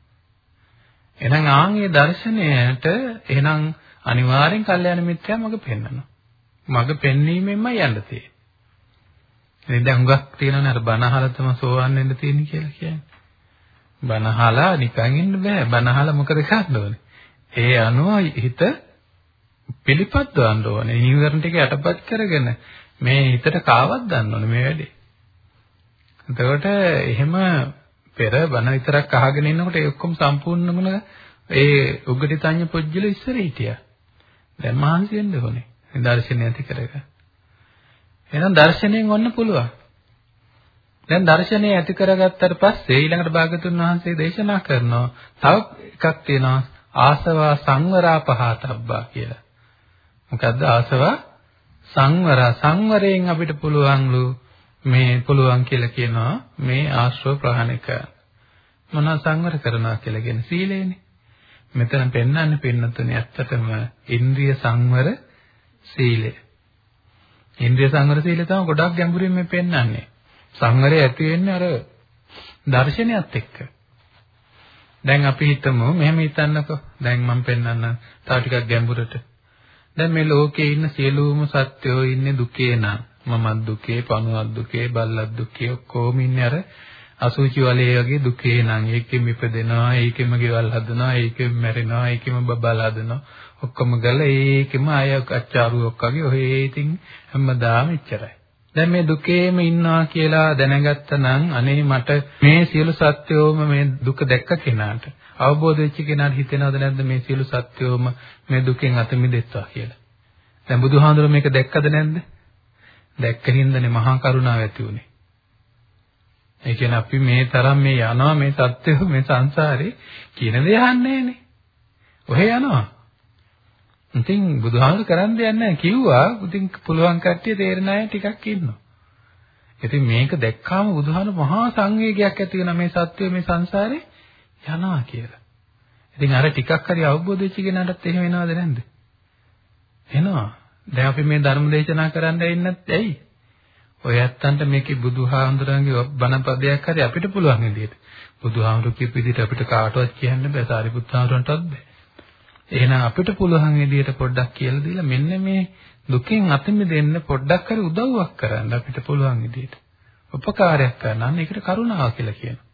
එහෙනම් ආන්ගේ දර්ශනයට එහෙනම් අනිවාර්යෙන් කල්යාණ මිත්‍යා මඟ පෙන්වනවා. මඟ පෙන්වීමෙන්මයි යන්න තියෙන්නේ. ඉතින් දැන් හුඟක් තියෙනවනේ අර බණ අහලා තමයි සෝවන් වෙන්න තියෙන්නේ කියලා කියන්නේ. බණ අහලා නිකන් ඉන්න බෑ. බණ අහලා මොකද කරන්න ඕනේ? ඒ අනුව හිත පිළිපද්දවන්න ඕනේ. නීවරණ ටික යටපත් කරගෙන මේ හිතට කාවක් ගන්න ඕනේ මේ වැඩේ. එතකොට එහෙම පෙර බණ විතරක් අහගෙන ඉන්නකොට ඒ ඔක්කොම සම්පූර්ණම ඒ උග්ගටිතඤ්ඤ පොජ්ජල ඉස්සර හිටියා. දැන් මහන්සි වෙන්න ඕනේ. මේ දර්ශනය ඇති කරගන්න. එහෙනම් දර්ශනයෙන් ඔන්න පුළුවන්. දැන් දර්ශනය ඇති කරගත්තට පස්සේ ඊළඟට භාගතුන් වහන්සේ දේශනා කරනවා තව එකක් තියෙනවා ආසවා සංවරා පහතබ්බා කියලා. මොකද්ද ආසවා සංවර සංවරයෙන් අපිට පුළුවන්ලු මේ පුළුවන් කියලා කියනවා මේ ආශ්‍රව ප්‍රහාණය කරන්න. මොනවා සංවර කරනවා කියලා කියන සීලේනේ. මෙතන පෙන්වන්නේ පින්නතුනේ ඇත්තටම ඉන්ද්‍රිය සංවර සීලය. ඉන්ද්‍රිය සංවර සීලය තමයි ගොඩක් ගැඹුරින් මේ පෙන්වන්නේ. සංවරය ඇති වෙන්නේ අර දර්ශනයත් එක්ක. දැන් අපි හිතමු මෙහෙම හිතන්නකෝ. දැන් මම පෙන්වන්නම් තව ටිකක් ගැඹුරට. දැන් මේ ලෝකේ ඉන්න සියලුම සත්වයෝ ඉන්නේ දුකේ නම් මමත් දුකේ, පණුවක් දුකේ, බල්ලක් දුකේ ඔක්කොම ඉන්නේ අර අසුචි වලේ වගේ දුකේ නම් ඒකෙම ඉපදෙනවා, ඒකෙම ගෙවල් හදනවා, ඒකෙම මැරෙනවා, ඒකෙම බබල් හදනවා. ඔක්කොම ගල ඒකෙම අය අච්චාරුවක් වගේ ඔහේ ඉතින් හැමදාම ඉච්චරයි. දැන් මේ දුකේම ඉන්නවා කියලා දැනගත්තා නම් අනේ මට මේ සියලු සත්‍යෝම මේ දුක දැක්ක කෙනාට අවබෝධ වෙච්ච කෙනාට හිතෙනවද නැද්ද මේ සියලු සත්‍යෝම මේ දුකෙන් අත මිදෙත්වා කියලා. දැන් බුදුහාඳුර මේක දැක්කද නැද්ද? දැක්ක හින්දානේ මහා කරුණාව ඇති උනේ. ඒ කියන්නේ අපි මේ තරම් මේ යනවා මේ සත්‍යෝ මේ සංසාරේ කියන දේ අහන්නේ නැහනේ. ඔහෙ යනවා. ඉතින් බුදුහාමුදුරු කරන්න දෙයක් නැහැ කිව්වා. ඉතින් පුළුවන් කට්ටිය තේරෙන අය ටිකක් ඉන්නවා. ඉතින් මේක දැක්කාම බුදුහාමුදුරු මහා සංවේගයක් ඇති වෙන මේ සත්‍යය මේ සංසාරේ යනවා කියලා. ඉතින් අර ටිකක් හරි අවබෝධ වෙච්ච කෙනාටත් එහෙම වෙනවද නැන්ද? එනවා. දැන් අපි මේ ධර්ම දේශනා කරන්න ඉන්නත් ඇයි? ඔය ඇත්තන්ට මේකේ බුදුහාමුදුරන්ගේ බණ පදයක් හරි අපිට පුළුවන් විදිහට. බුදුහාමුදුරු කියපු විදිහට අපිට කාටවත් කියන්න බෑ. සාරිපුත් හාමුදුරන්ටවත් බෑ. එහෙනම් අපිට පුළුවන් විදිහට පොඩ්ඩක් කියලා දීලා මෙන්න මේ දුකෙන් අත මිදෙන්න පොඩ්ඩක් හරි උදව්වක් කරන්න අපිට පුළුවන් විදිහට. උපකාරයක් කරන්න. අන්න ඒකට කරුණාව කියලා කියනවා.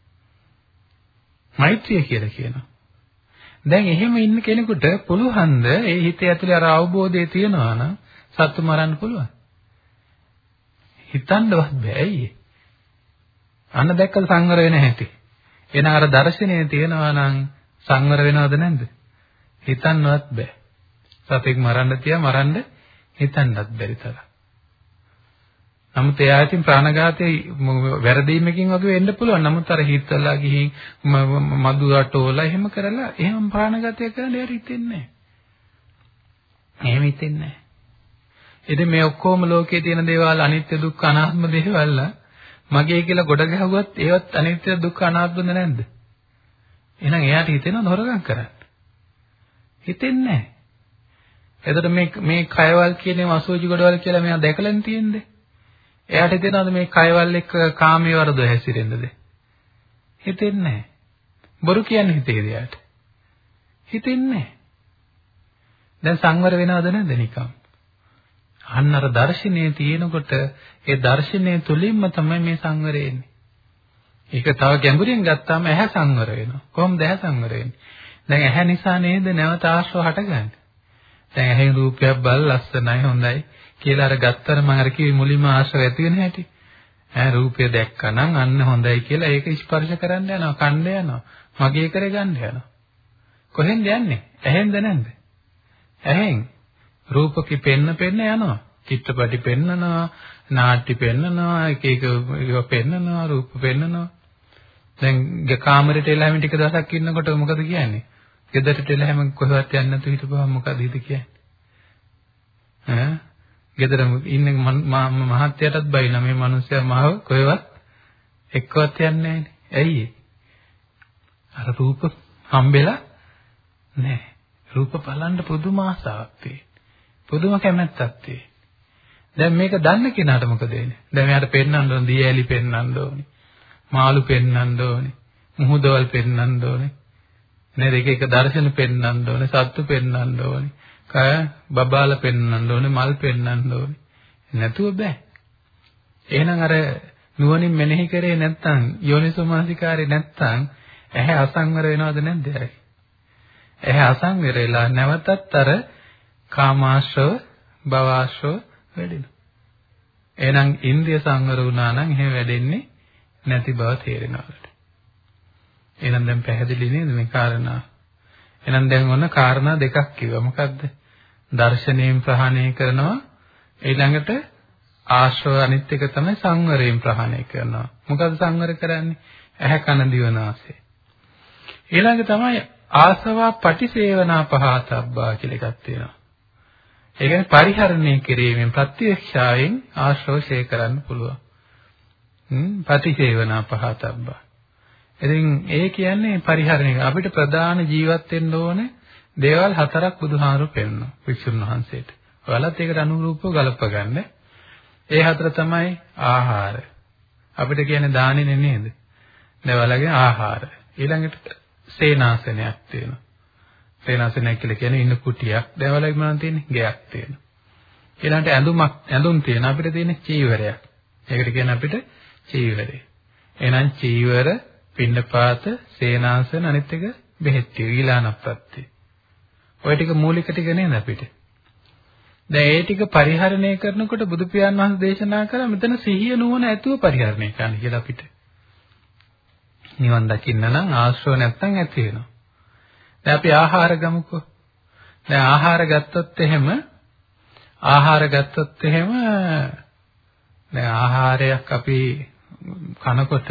මෛත්‍රිය කියලා කියනවා. දැන් එහෙම ඉන්න කෙනෙකුට පුළුවන්ද ඒ හිතේ ඇතුලේ අර අවබෝධය තියනවා නම් සත්තු මරන්න පුළුවන්. හිතන්නවත් බෑ ඇයි අන්න දැක්කද සංවර වෙන හැටි. එන අර දර්ශනය තියනවා නම් සංවර වෙනවද නැද්ද? හිතන්නවත් බෑ. සතෙක් මරන්න තියා මරන්න හිතන්නත් බැරි තරම්. නමුත් එයා ඉතින් ප්‍රාණඝාතයේ වැරදීමකින් වගේ වෙන්න පුළුවන්. නමුත් අර හිතලා ගිහින් මදු රටෝලා එහෙම කරලා එහෙම ප්‍රාණඝාතය කරන්න යාර හිතෙන්නේ නැහැ. එහෙම හිතෙන්නේ නැහැ. ඉතින් මේ ඔක්කොම ලෝකයේ තියෙන දේවල් අනිත්‍ය දුක්ඛ අනාත්ම දේවල් මගේ කියලා ගොඩ ගැහුවත් ඒවත් අනිත්‍ය දුක්ඛ අනාත්මද නැද්ද? එහෙනම් එයාට හිතෙනවද හොරගම් කරන්න? හිතෙන්නේ නැහැ. එතකොට මේ මේ කයවල් කියන්නේ අසෝචි ගොඩවල් කියලා මෙයා දැකලානේ තියෙන්නේ. එයාට හිතෙනවද මේ කයවල් එක්ක කාමයේ වරද හැසිරෙන්නද? හිතෙන්නේ නැහැ. බොරු කියන්නේ හිතේද එයාට? හිතෙන්නේ නැහැ. දැන් සංවර වෙනවද නැද්ද නිකම්? අන්න අර දර්ශනයේ තියෙනකොට ඒ දර්ශනය තුලින්ම තමයි මේ සංවරය එන්නේ. ඒක තව ගැඹුරින් ගත්තාම ඇහැ සංවර වෙනවා. කොහොමද ඇහැ සංවර වෙන්නේ? දැන් ඇහැ නිසා නේද නැවත ආශ්‍රව හටගන්නේ. දැන් ඇහෙන් රූපයක් බල ලස්සනයි හොඳයි කියලා අර ගත්තර මම අර කිව්වේ මුලින්ම ආශ්‍රව ඇති වෙන හැටි. ඈ රූපය දැක්කනම් අන්න හොඳයි කියලා ඒක ස්පර්ශ කරන්න යනවා, කණ්ඩ යනවා, මගේ කර ගන්න යනවා. කොහෙන්ද යන්නේ? ඇහෙන්ද නැන්ද? ඇහෙන් රූපකි පෙන්න පෙන්න යනවා. චිත්‍රපටි පෙන්නනවා, නාට්‍ය පෙන්නනවා, එක එක ඒවා පෙන්නනවා, රූප පෙන්නනවා. දැන් කාමරේට එළහැම ටික දවසක් ඉන්නකොට මොකද කියන්නේ? ගෙදරට එළහැම කොහෙවත් යන්නේ නැතුව හිටපුවම මොකද හිත කියන්නේ? ඈ ගෙදර ඉන්න මහත්යටත් බයින මේ මිනිස්සයා මාව කොහෙවත් එක්කවත් යන්නේ නැහනේ. ඇයි අර රූප හම්බෙලා නැහැ. රූප බලන්න පුදුම ආසාවක් තියෙන. පුදුම කැමැත්තක් තියෙන. දැන් මේක දන්න කෙනාට මොකද වෙන්නේ? දැන් මෙයාට පෙන්වන්න ඕන දියඇලි පෙන්වන්න ඕනේ. මාළු පෙන්වන්න ඕනේ. මුහුදවල් පෙන්වන්න ඕනේ. නේද? එක එක දර්ශන පෙන්වන්න ඕනේ, සත්තු පෙන්වන්න ඕනේ. කය බබාල පෙන්වන්න ඕනේ, මල් පෙන්වන්න ඕනේ. නැතුව බෑ. එහෙනම් අර නුවණින් මෙනෙහි කරේ නැත්නම් යෝනිසෝමාසිකාරේ නැත්නම් ඇහැ අසංවර වෙනවද නැද්ද ඇයි? ඇහැ අසංවර වෙලා නැවතත් අර කාමාශ්‍රව, භවආශ්‍රව වැඩෙනවා. එහෙනම් ඉන්ද්‍රිය සංවර වුණා නම් එහෙම වැඩෙන්නේ නැති බව තේරෙනවා. එහෙනම් දැන් පැහැදිලි නේද මේ කාරණා? එහෙනම් දැන් ඔන්න කාරණා දෙකක් කිව්වා. මොකද්ද? දර්ශනයෙන් ප්‍රහාණය කරනවා ඊළඟට ආශ්‍රව අනිත් එක තමයි සංවරයෙන් ප්‍රහාණය කරනවා. මොකද්ද සංවර කරන්නේ? ඇහැ කන දිව නාසය. ඊළඟ තමයි ආසවා පටිසේවනා පහතබ්බා කියලා එකක් තියෙනවා. ඒ කියන්නේ පරිහරණය කිරීමෙන් ප්‍රත්‍යක්ෂාවෙන් ආශ්‍රව ශේ කරන්න පුළුවන්. හ්ම් පටිසේවනා පහතබ්බා. ඉතින් ඒ කියන්නේ පරිහරණය. අපිට ප්‍රධාන ජීවත් වෙන්න ඕනේ දේවල් හතරක් බුදුහාමුදුරු පෙන්නනවා වික්ෂුන් වහන්සේට. ඔයාලත් ඒකට අනුරූපව ගලප ගන්න. ඒ හතර තමයි ආහාර. අපිට කියන්නේ දාන්නේ නේද? දැන් ඔයාලගේ ආහාර. ඊළඟට සේනාසනයක් තියෙනවා. සේනාසනයක් කියලා කියන්නේ ඉන්න කුටියක්. දැන් ඔයාලගේ මොනවද තියෙන්නේ? ගෙයක් තියෙනවා. ඊළඟට ඇඳුමක් ඇඳුම් තියෙන අපිට තියෙන්නේ චීවරයක්. ඒකට කියන්නේ අපිට චීවරය. එහෙනම් චීවර පින්නපාත, සේනාසන අනිත් එක බෙහෙත් ටික ඊලානප්‍රත්‍ය. ඔය ටික මූලික ටික නේද අපිට? දැන් ඒ ටික පරිහරණය කරනකොට බුදු පියාණන් වහන්සේ දේශනා කළා මෙතන සිහිය නුවණ ඇතුව පරිහරණය කරන්න කියලා අපිට. නිවන් දකින්න නම් ආශ්‍රව නැත්තම් ඇති වෙනවා. දැන් අපි ආහාර ගමුකෝ. දැන් ආහාර ගත්තොත් එහෙම ආහාර ගත්තොත් එහෙම දැන් ආහාරයක් අපි කනකොට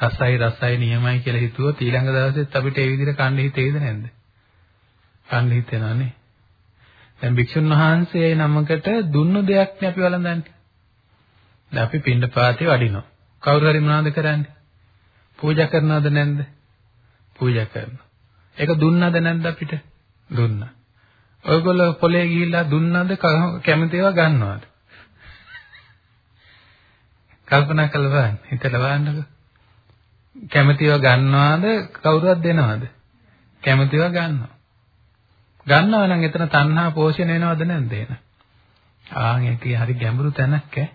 රසයි රසයි නියමයි කියලා හිතුවොත් ඊළඟ දවසෙත් අපිට ඒ විදිහට කන්න හිතේද නැද්ද? කන්න හිතෙනවනේ. දැන් භික්ෂුන් වහන්සේ නමකට දුන්නු දෙයක් නේ අපි වළඳන්නේ. දැන් අපි පින්ඩ පාතේ වඩිනවා. කවුරු හරි මොනවද කරන්නේ? පූජා කරනවද නැද්ද? පූජා කරනවා. ඒක දුන්නද නැද්ද අපිට? දුන්නා. ඔයගොල්ලෝ පොලේ ගිහිල්ලා දුන්නද කැමති ඒවා ගන්නවද? කල්පනා කරලා බලන්න. හිතලා බලන්නකෝ. කැමැතිව ගන්නවාද කවුරුවත් දෙනවද? කැමැතිව ගන්නවා. ගන්නවා නම් එතන තණ්හා පෝෂණය වෙනවද නැද්ද එන? ආන් ඒක හරි ගැඹුරු තැනක් ඈ.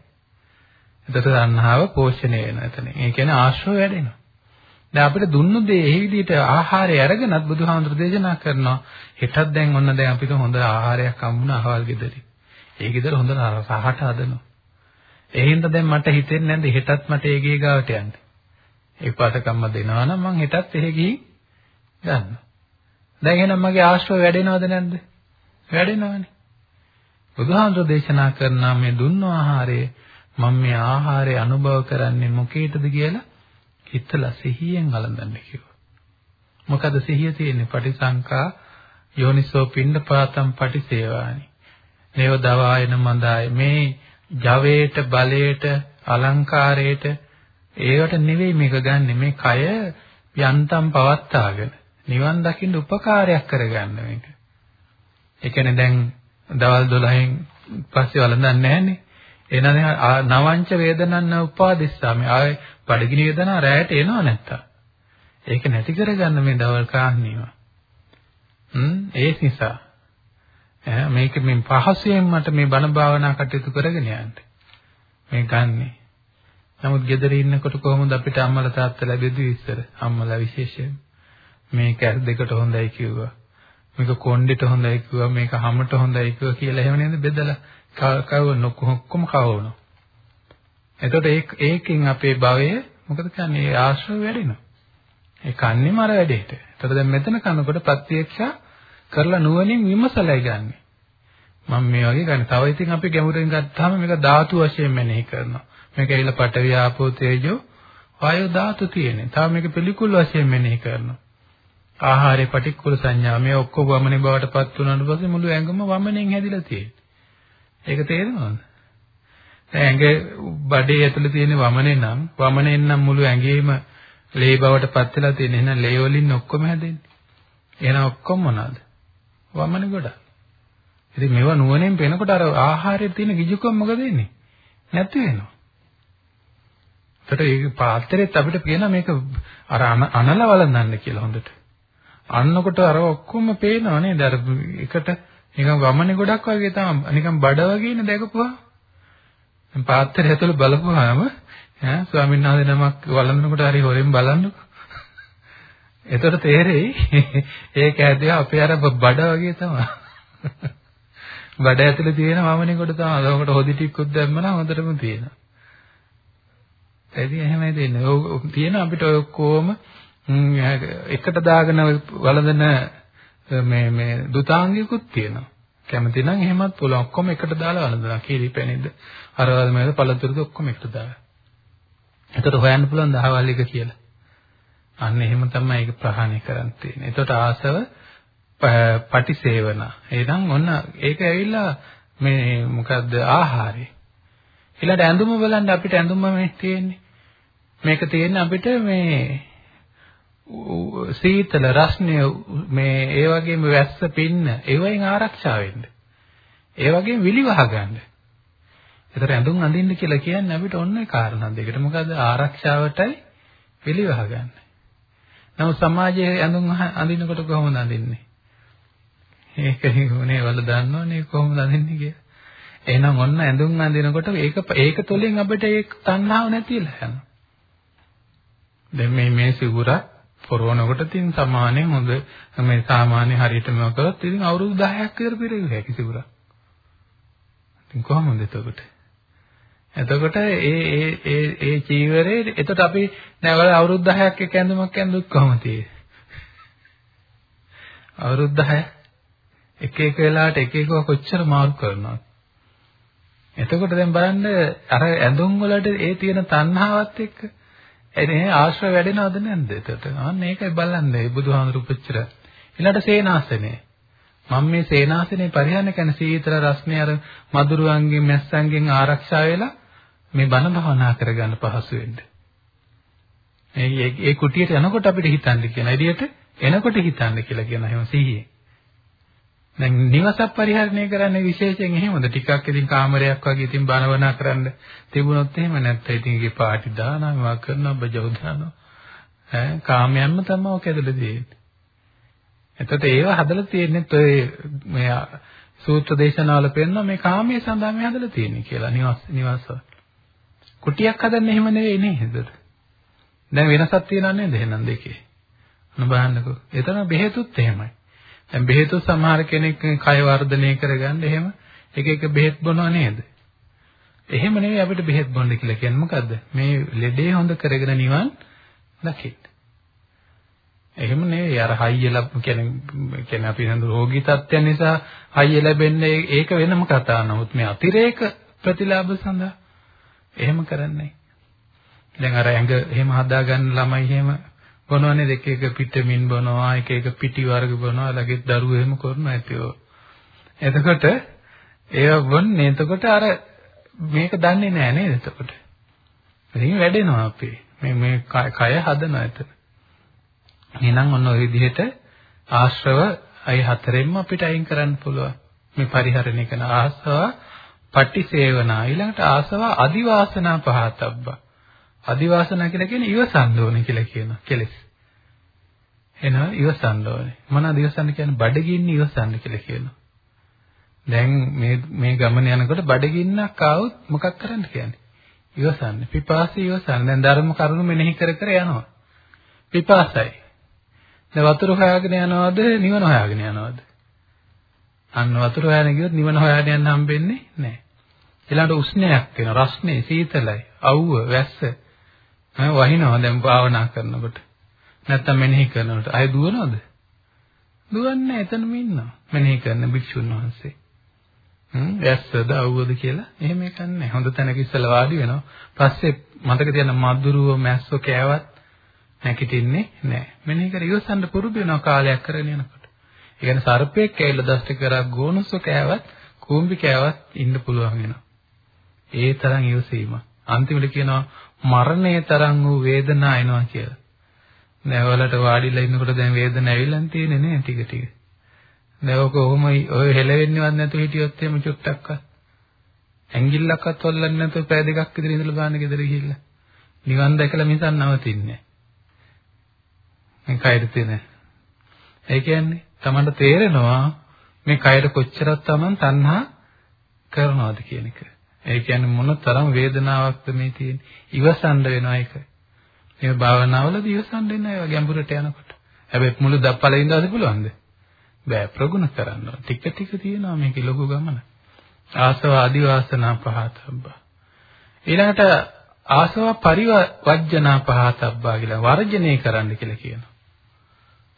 එතකොට තණ්හාව පෝෂණය වෙනවා එතන. ඒ කියන්නේ ආශ්‍රව වැඩෙනවා. දැන් අපිට දුන්නු දේ ඒ විදිහට ආහාරය අරගෙනත් බුදුහාමුදුරු දේශනා කරනවා. හෙටත් දැන් ඔන්න දැන් අපිට හොඳ ආහාරයක් හම්බුණා අහවල් ගෙදරින්. ඒ ගෙදර හොඳ රහට හදනවා. ඒ හින්දා දැන් මට හිතෙන්නේ නැද්ද හෙටත් මට ඒ ගේ ගාවට යන්න. ඒ පාසකම්ම දෙනවා නම් මං හෙටත් එහෙ ගිහින් ගන්නවා. දැන් එහෙනම් මගේ ආශ්‍රව වැඩෙනවද නැද්ද? වැඩෙනවනේ. බුදුහාමුදුරෝ දේශනා කරන මේ දුන්න ආහාරය මම මේ ආහාරය අනුභව කරන්නේ මොකේද කියලා හිතලා සිහියෙන් අලඳන්න කිව්වා. මොකද සිහිය තියෙන්නේ පටිසංකා යෝනිසෝ පිණ්ඩපාතම් පටිසේවානි. නේව දවායන මන්දාය මේ ජවයට බලයට අලංකාරයට ඒවට නෙවෙයි මේක ගන්නෙ මේ කය යන්තම් පවත්තාගෙන නිවන් දකින්න උපකාරයක් කරගන්න මේක. ඒ කියන්නේ දැන් දවල් 12න් පස්සේ වළඳන්නේ නැහනේ. එහෙනම් නවංච වේදනන්න උපාදිස්සාම ආයේ බඩගිනි වේදනා රැයට එනව නැත්තම්. ඒක නැති කරගන්න මේ දවල් කාන්නේව. හ්ම් ඒ නිසා ඈ මේක මේ පහසුවෙන් මට මේ බණ භාවනා කටයුතු කරගෙන යන්න. මේ ගන්නේ නමුත් ගෙදර ඉන්නකොට කොහොමද අපිට අම්මලා තාත්තලා ලැබෙද්දි ඉස්සර අම්මලා විශේෂයෙන් මේක ඇස් දෙකට හොඳයි කිව්වා මේක කොණ්ඩෙට හොඳයි කිව්වා මේක හැමට හොඳයි කිව්වා කියලා එහෙම නේද බෙදලා කවවන ඔක්කොම කවවන. එතකොට ඒ ඒකෙන් අපේ භවය මොකද කියන්නේ ආශ්‍රව වැඩෙනවා. ඒ කන්නේම අර වැඩේට. එතකොට දැන් මෙතන කනකොට ප්‍රත්‍යක්ෂ කරලා නුවණින් විමසලයි ගන්නෙ. මම මේ වගේ ගන්න. තව ඉතින් අපි ගැඹුරින් ගත්තාම මේක ධාතු වශයෙන් මෙනෙහි කරනවා. මේක ඇවිල්ලා පඨවි ආපෝ තේජෝ වායෝ ධාතු තියෙන්නේ. තව මේක පිළිකුල් වශයෙන් මෙනෙහි කරනවා. ආහාරේ පටික්කුල සංඥා මේ ඔක්කොම වමනේ බවට පත් වුණාට පස්සේ මුළු ඇඟම වමනෙන් හැදිලා තියෙන්නේ. ඒක තේරෙනවද? දැන් ඇඟ බඩේ ඇතුලේ තියෙන වමනේ නම් වමනෙන් නම් මුළු ඇඟේම ලේ බවට පත් වෙලා තියෙන. එහෙනම් ලේ වලින් ඔක්කොම හැදෙන්නේ. එහෙනම් ඔක්කොම මොනවාද? වමනේ ගොඩක්. ඉතින් මේවා නුවණෙන් පේනකොට අර ආහාරයේ තියෙන කිජුකම මොකද වෙන්නේ? නැති වෙනවා. ඒකට මේ පාත්‍රෙත් අපිට කියනවා මේක අර අනල වළඳන්න කියලා හොඳට. අන්නකොට අර ඔක්කොම පේනවා නේද? අර එකට නිකන් වමනේ ගොඩක් වගේ තමයි. නිකන් බඩ වගේනේ දැකපුවා. දැන් පාත්‍රය ඇතුළේ බලපුවාම ඈ ස්වාමීන් වහන්සේ නමක් වළඳනකොට හරි හොරෙන් බලන්නකො. එතකොට තේරෙයි [LAUGHS] ඒක ඇද්දේ අපේ අර බඩ වගේ තමයි. [LAUGHS] බඩ ඇතුලේ තියෙන වමනේ කොට තමයි. ඔකට හොදි ටිකකුත් දැම්මම හොඳටම තියෙනවා. එදී එහෙමයි දෙන්නේ. ඔය තියෙන අපිට ඔය කොහොම එකට දාගෙන වළඳන මේ මේ දුතාංගිකුත් තියෙනවා. කැමති නම් එහෙමත් පුළුවන්. ඔක්කොම එකට දාලා වළඳනවා. කීරි පැණිද අරවල් මේද පළතුරුද ඔක්කොම එකට දාලා. එතකොට හොයන්න පුළුවන් දහවල් එක කියලා. අන්න එහෙම තමයි ඒක ප්‍රහාණය කරන්න තියෙන්නේ. එතකොට ආසව පටිසේවන. එහෙනම් ඔන්න ඒක ඇවිල්ලා මේ මොකද්ද ආහාරය. ඊළඟ ඇඳුම බලන්න අපිට ඇඳුම මේ තියෙන්නේ. මේක තියෙන්නේ අපිට මේ සීතල රස්නය මේ ඒ වගේම වැස්ස පින්න ඒවයින් ආරක්ෂා වෙන්න. ඒ වගේම විලිවහ ගන්න. ඒතර ඇඳුම් අඳින්න කියලා කියන්නේ අපිට ඔන්න ඒ කාරණා දෙකට. මොකද ආරක්ෂාවටයි විලිවහ ගන්න. නමුත් සමාජයේ ඇඳුම් අඳිනකොට කොහොමද අඳින්නේ? ඒක නේ වල දන්නවනේ කොහොමද අඳින්නේ කියලා. එහෙනම් ඔන්න ඇඳුම් අඳිනකොට ඒක ඒක තුළින් අපිට ඒ තණ්හාව නැතිලා යනවා. දැන් මේ මේ සිවුරක් පොරවනකොට තින් සමානෙන් හොඳ මේ සාමාන්‍ය හරියටම කරොත් ඉතින් අවුරුදු 10ක් විතර පිරෙවි හැකි සිවුරක්. ඉතින් කොහොමද එතකොට? එතකොට ඒ ඒ ඒ ඒ චීවරේ එතකොට අපි නැවල අවුරුදු 10ක් එක ඇඳුමක් ඇඳුත් කොහොමද තියෙන්නේ? අවුරුදු 10 එක එක වෙලාවට එක එකව කොච්චර මාරු කරනවද? එතකොට දැන් බලන්න අර ඇඳුම් වලට ඒ තියෙන තණ්හාවත් එක්ක එනේ ආශ්‍රය වැඩෙනවද නැද්ද එතකොට? අන්න ඒකයි බලන්නේ බුදුහාමුදුරු පුච්චර. ඊළඟට සේනාසනේ. මම මේ සේනාසනේ පරිහරණය කරන සීතල රස්නේ අර මදුරුවන්ගෙන් මැස්සන්ගෙන් ආරක්ෂා වෙලා මේ බණ භවනා කරගන්න පහසු වෙන්න. ඒ ඒ කුටියට යනකොට අපිට හිතන්න කියන. එළියට එනකොට හිතන්න කියලා කියන හැම සිහියේ. දැන් නිවසක් පරිහරණය කරන්නේ විශේෂයෙන් එහෙමද? ටිකක් ඉතින් කාමරයක් වගේ ඉතින් බනවනා කරන්න තිබුණොත් එහෙම නැත්නම් ඉතින් ඒකේ පාටි දානවා, මේවා කරනවා, බජව දානවා. ඈ කාමයන්ම තමයි ඔක ඇදලා තියෙන්නේ. එතකොට ඒව හදලා තියෙන්නේ ඔය මේ සූත්‍ර දේශනාවල පෙන්නන මේ කාමයේ සඳහා මේ හදලා තියෙන්නේ කියලා නිවස් නිවසවල. කුටියක් හදන්න එහෙම නෙවෙයි නේද? දැන් වෙනසක් තියෙනව නේද එහෙනම් දෙකේ? අන්න බලන්නකෝ. එතන බෙහෙතුත් එහෙමයි. දැන් බෙහෙතු සමහර කෙනෙක් කය වර්ධනය කරගන්න එහෙම එක එක බෙහෙත් බොනවා නේද? එහෙම නෙවෙයි අපිට බෙහෙත් බොන්න කියලා කියන්නේ මොකද්ද? මේ ලෙඩේ හොඳ කරගෙන නිවන් දකින්න. එහෙම නෙවෙයි අර හයිය ලැබ කියන්නේ කියන්නේ අපි හඳු රෝගී තත්ත්වයන් නිසා හයිය ලැබෙන්නේ ඒක වෙනම කතාවක්. නමුත් මේ අතිරේක ප්‍රතිලාභ සඳහා එහෙම කරන්නේ. දැන් අර ඇඟ එහෙම හදාගන්න ළමයි එහෙම බොනවනේ දෙක එක පිටමින් බොනවා එක එක පිටි වර්ග බොනවා ළඟේ දරුවෝ එහෙම කරනවා ඇතිව. එතකොට ඒව වොන්නේ එතකොට අර මේක දන්නේ නැහැ නේද එතකොට. ඉතින් වැඩෙනවා අපි. මේ මේ කය හදනවා එතන. එහෙනම් ඔන්න ඔය විදිහට ආශ්‍රව අය හතරෙන්ම අපිට අයින් කරන්න පුළුවන්. මේ පරිහරණය කරන ආසව පටිසේවනා ඊළඟට ආසව අදිවාසනා පහතබ්බා අදිවාසනා කියලා කියන්නේ ඉවසන්න ඕනේ කියලා කියනවා කෙලෙස්. එනවා ඉවසන්න ඕනේ. මොනවද ඉවසන්න කියන්නේ බඩගින්න ඉවසන්න කියලා කියනවා. දැන් මේ මේ ගමන යනකොට බඩගින්නක් ආවොත් මොකක් කරන්න කියන්නේ? ඉවසන්න. පිපාසය ඉවසන්න. දැන් ධර්ම කරුණු මෙනෙහි කර කර යනවා. පිපාසයි. දැන් වතුර හොයාගෙන යනවද නිවන හොයාගෙන යනවද? අන්න වතුර හොයාගෙන ගියොත් නිවන හොයාගෙන යන්න හම්බෙන්නේ නැහැ. ඊළඟට උෂ්ණයක් වෙන රස්නේ සීතලයි අවුව වැස්ස මම වහිනවා දැන් භාවනා කරනකොට. නැත්තම් මෙනෙහි කරනකොට. අය දුවනවද? දුවන්නේ එතනම ඉන්නවා. මෙනෙහි කරන භික්ෂුන් වහන්සේ. හ්ම් වැස්සද අවුවද කියලා එහෙම එකක් නැහැ. හොඳ තැනක ඉස්සලා වාඩි වෙනවා. පස්සේ මතක තියන්න මදුරුව මැස්සෝ කෑවත් නැගිටින්නේ නැහැ. මෙනෙහි කර ඉවසන්න පුරුදු වෙනවා කාලයක් කරගෙන යනකොට. ඒ කියන්නේ සර්පෙක් කැවිලා දෂ්ට කරා ගෝනසෝ කෑවත් කූඹි කෑවත් ඉන්න පුළුවන් වෙනවා. ඒ තරම් ඉවසීම. අන්තිමට කියනවා මරණය තරම් වූ වේදනාව එනවා කියලා. නැවලට වාඩිලා ඉන්නකොට දැන් වේදනාව ඇවිල්ලා තියෙන්නේ නේ ටික ටික. නැවක ඔහොම ඔය හෙලවෙන්නේවත් නැතුව හිටියොත් එහෙම චුට්ටක්වත්. ඇඟිල්ලක්වත් හොල්ලන්නේ නැතුව පෑ දෙකක් විතර ඉඳලා බලන්න ගෙදර ගිහිල්ලා. නිවන් දැකලා මිසක් නවතින්නේ නැහැ. මේ කයර තියෙන. ඒ කියන්නේ Tamanට තේරෙනවා මේ කයර කොච්චරක් Taman තණ්හා කරනවද කියන එක. ඒ කියන්නේ මොන තරම් වේදනාවක්ද මේ තියෙන්නේ. ඉවසන්න වෙනවා ඒක. මේ භාවනාවලදී ඉවසන්න වෙනවා ඒවා ගැඹුරට යනකොට. හැබැයි මුළු දප්පලේ ඉඳලාද පුළුවන්ද? බෑ ප්‍රගුණ කරන්න ඕන. ටික ටික තියෙනවා මේකේ ලොකු ගමන. ආසව ආදිවාසනා පහතබ්බා. ඊළඟට ආසව පරිවර්ජනා පහතබ්බා කියලා වර්ජනය කරන්න කියලා කියනවා.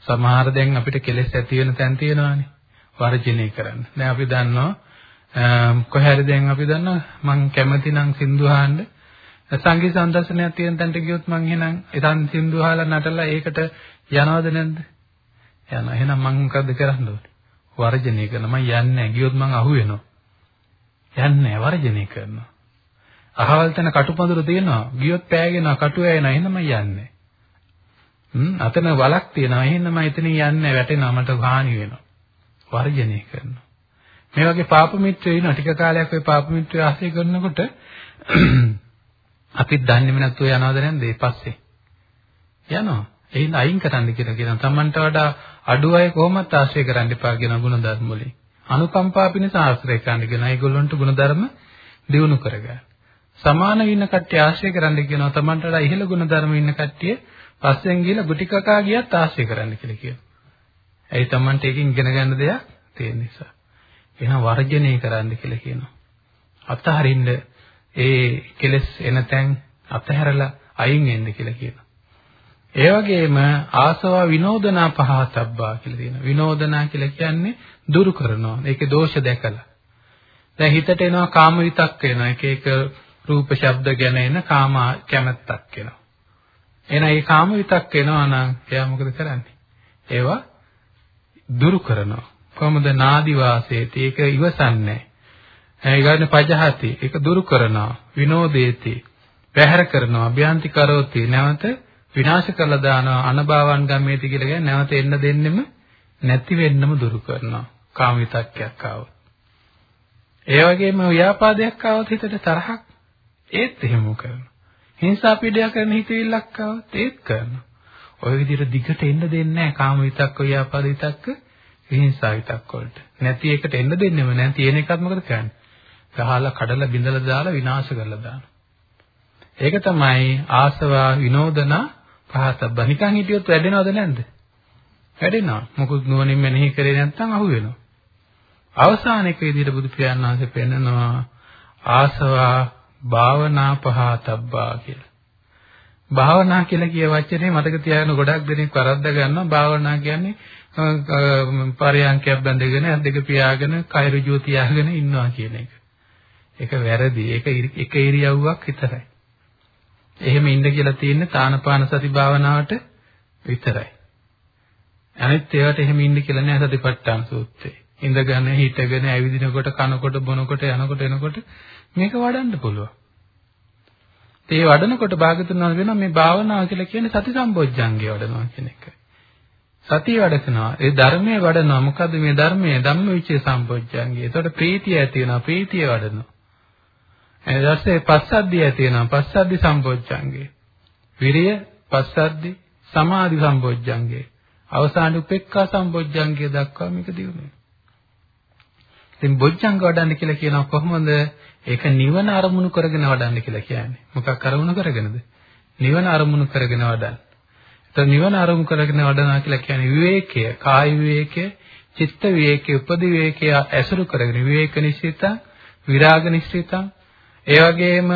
සමහර දැන් අපිට කෙලෙස් ඇති වෙන තැන් තියෙනවානේ. වර්ජනය කරන්න. දැන් අපි දන්නවා කොහේ දැන් අපි දන්නවා මං කැමති නම් සින්දු අහන්න. සංගීත සම්දර්ශනයක් තියෙන තැනට ගියොත් මං එහෙනම් එතන සින්දු අහලා නටලා ඒකට යනවද නැද්ද? යනවා. එහෙනම් මං මොකද්ද කරන්න ඕනේ? වර්ජනය කරන මං යන්නේ නැහැ. ගියොත් මං අහු වෙනවා යන්නේ නැහැ. වර්ජනය කරනවා. අහවල් තැන කටුපඳුර තියෙනවා. ගියොත් පෑගෙනවා. කටු ඇයෙනවා. එහෙනම් මං යන්නේ හ්ම්. අතන වලක් තියෙනවා. එහෙනම් මං එතනින් යන්නේ වැටෙනවා. මට හානි වෙනවා. වර්ජනය කරනවා. මේ වගේ පාප මිත්‍රයෝ ඉන්නවා ටික කාලයක් ওই පාප මිත්‍රයෝ ආශ්‍රය කරනකොට අපිත් දන්නේම නැතුව යනවද නැන්ද ඒ පස්සේ? යනවා. එහෙනම් අයින් කරන්න කියලා කියනවා. තමන්ට වඩා අඩු අය කොහොමත් ආශ්‍රය කරන්න එපා කියන ගුණධර්ම වලින්. අනුකම්පා පිණිස ආශ්‍රය කරන්න කියනවා. ඒගොල්ලන්ට ගුණධර්ම දියුණු කරගන්න. සමාන ඉන්න කට්ටිය ආශ්‍රය කරන්න කියනවා. තමන්ට වඩා ඉහළ ගුණධර්ම ඉන්න කට්ටිය පස්සෙන් ගිහලා ගුටි කකා ගියත් ආශ්‍රය කරන්න කියලා කියනවා. ඇයි තමන්ට ඒකෙන් ඉගෙන ගන්න දෙයක් තියෙන නිසා? එහෙනම් වර්ජනය කරන්න කියලා කියනවා. අතහරින්න ඒ කෙලස් එන තැන් අතහැරලා අයින් වෙන්න කියලා කියනවා. ඒ වගේම ආසවා විනෝදනා පහතබ්බා කියලා තියෙනවා. විනෝදනා කියලා කියන්නේ දුරු කරනවා. ඒකේ දෝෂ දැකලා. දැන් හිතට එනවා කාම විතක් එනවා. එක එක රූප ශබ්ද ගැන එන කාම කැමැත්තක් එනවා. එහෙනම් මේ කාම විතක් එනවා නම් එයා මොකද කරන්නේ? ඒවා දුරු කරනවා. කොහොමද නාදි වාසේති ඒක ඉවසන්නේ? ඊගානේ පජහති? ඒක දුරු කරනවා විනෝදේති පැහැර කරනවා අභ්‍යන්ති කරෝති. නැවත විනාශ කරලා දානවා අනභවං ගම්මේති කියලා කියන්නේ නැවත එන්න දෙන්නෙම නැති වෙන්නම දුරු කරනවා. කාම විතක්කයක් ආවොත්. ඒ වගේම ව්‍යාපාදයක් ආවොත් හිතට තරහක් ඒත් එහෙම කරනවා. හිංසා පීඩය කරන හිතවිල්ලක් ආවොත් ඒත් කරනවා. ඔය විදිහට දිගට එන්න දෙන්නේ නැහැ. කාම විතක්ක ව්‍යාපාද විතක්ක. විහිංසාව විතක් වලට. නැති එකට එන්න දෙන්නෙම නැහැ. තියෙන එකත් මොකද කරන්නේ? ගහලා කඩලා බිඳලා දාලා විනාශ කරලා දානවා. ඒක තමයි ආසවා විනෝදනා පහතබ්බ. නිකන් හිටියොත් වැඩෙනවද නැද්ද? වැඩෙනවා. මොකද නුවණින් මෙනෙහි කරේ නැත්නම් අහු වෙනවා. අවසානයේ විදිහට බුදු පියාණන් වහන්සේ පෙන්නනවා ආසවා භාවනා පහතබ්බා කියලා. භාවනා කියලා කිය වචනේ මතක තියාගන්න ගොඩක් දෙනෙක් වරද්දා ගන්නවා. භාවනා කියන්නේ පරයන්කයක් බැඳගෙන දෙක පියාගෙන කය ඍජුව තියාගෙන ඉන්නවා කියන එක. ඒක වැරදි. ඒක එක ඉරියව්වක් විතරයි. එහෙම ඉන්න කියලා තියෙන්නේ තානපාන සති භාවනාවට විතරයි. අනිත් ඒවාට එහෙම ඉන්න කියලා නෑ සතිපට්ඨාන සූත්‍රයේ. ඉඳගෙන හිටගෙන ඇවිදිනකොට කනකොට බොනකොට යනකොට එනකොට මේක වඩන්න පුළුවන්. ඒ වඩනකොට භාගතුන් වහන්සේ වෙනවා මේ භාවනාව කියලා කියන්නේ සති සම්බොජ්ජංගේ වඩනවා කියන එක. සතිය වඩනවා. ඒ ධර්මයේ වඩනවා. මොකද්ද මේ ධර්මයේ ධම්මවිචේ සම්පෝඥංගය. ඒතකොට ප්‍රීතිය ඇති වෙනවා. ප්‍රීතිය වඩනවා. ඊට පස්සේ පස්සද්ධිය ඇති වෙනවා. පස්සද්ධි සම්පෝඥංගය. විරිය, පස්සද්ධි, සමාධි සම්පෝඥංගය. අවසාන උපේක්ඛා සම්පෝඥංගය දක්වා මේක දිනුනේ. ඉතින් බොජ්ජංග වඩන්න කියලා කියනවා කොහොමද? ඒක නිවන අරමුණු කරගෙන වඩන්න කියලා කියන්නේ. මොකක් අරමුණු කරගෙනද? නිවන අරමුණු කරගෙන වඩන්න. නිවන අරමුණු කරගෙන වඩනවා කියලා කියන්නේ විවේකය, කාය විවේකය, චිත්ත විවේකය, උපදි විවේකය ඇසුරු කරගෙන විවේක නිශ්චිතං, විරාග නිශ්චිතං, ඒ වගේම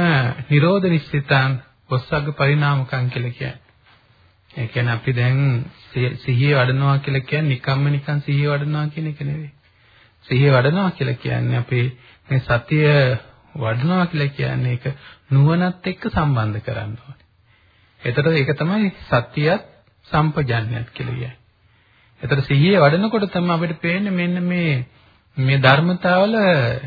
නිරෝධ නිශ්චිතං, ඔස්සග්ග පරිණාමකං කියලා කියන්නේ. ඒ කියන්නේ අපි දැන් සිහිය වඩනවා කියලා කියන්නේ නිකම්ම නිකන් සිහිය වඩනවා කියන එක නෙවෙයි. සිහිය වඩනවා කියලා කියන්නේ අපි මේ සතිය වඩනවා කියලා කියන්නේ ඒක නුවණත් එක්ක සම්බන්ධ කරන්න ඕනේ. එතකොට ඒක තමයි සතියත් සම්පජන්‍යත් කියලා කියන්නේ. එතකොට සිහිය වඩනකොට තමයි අපිට පේන්නේ මෙන්න මේ මේ ධර්මතාවල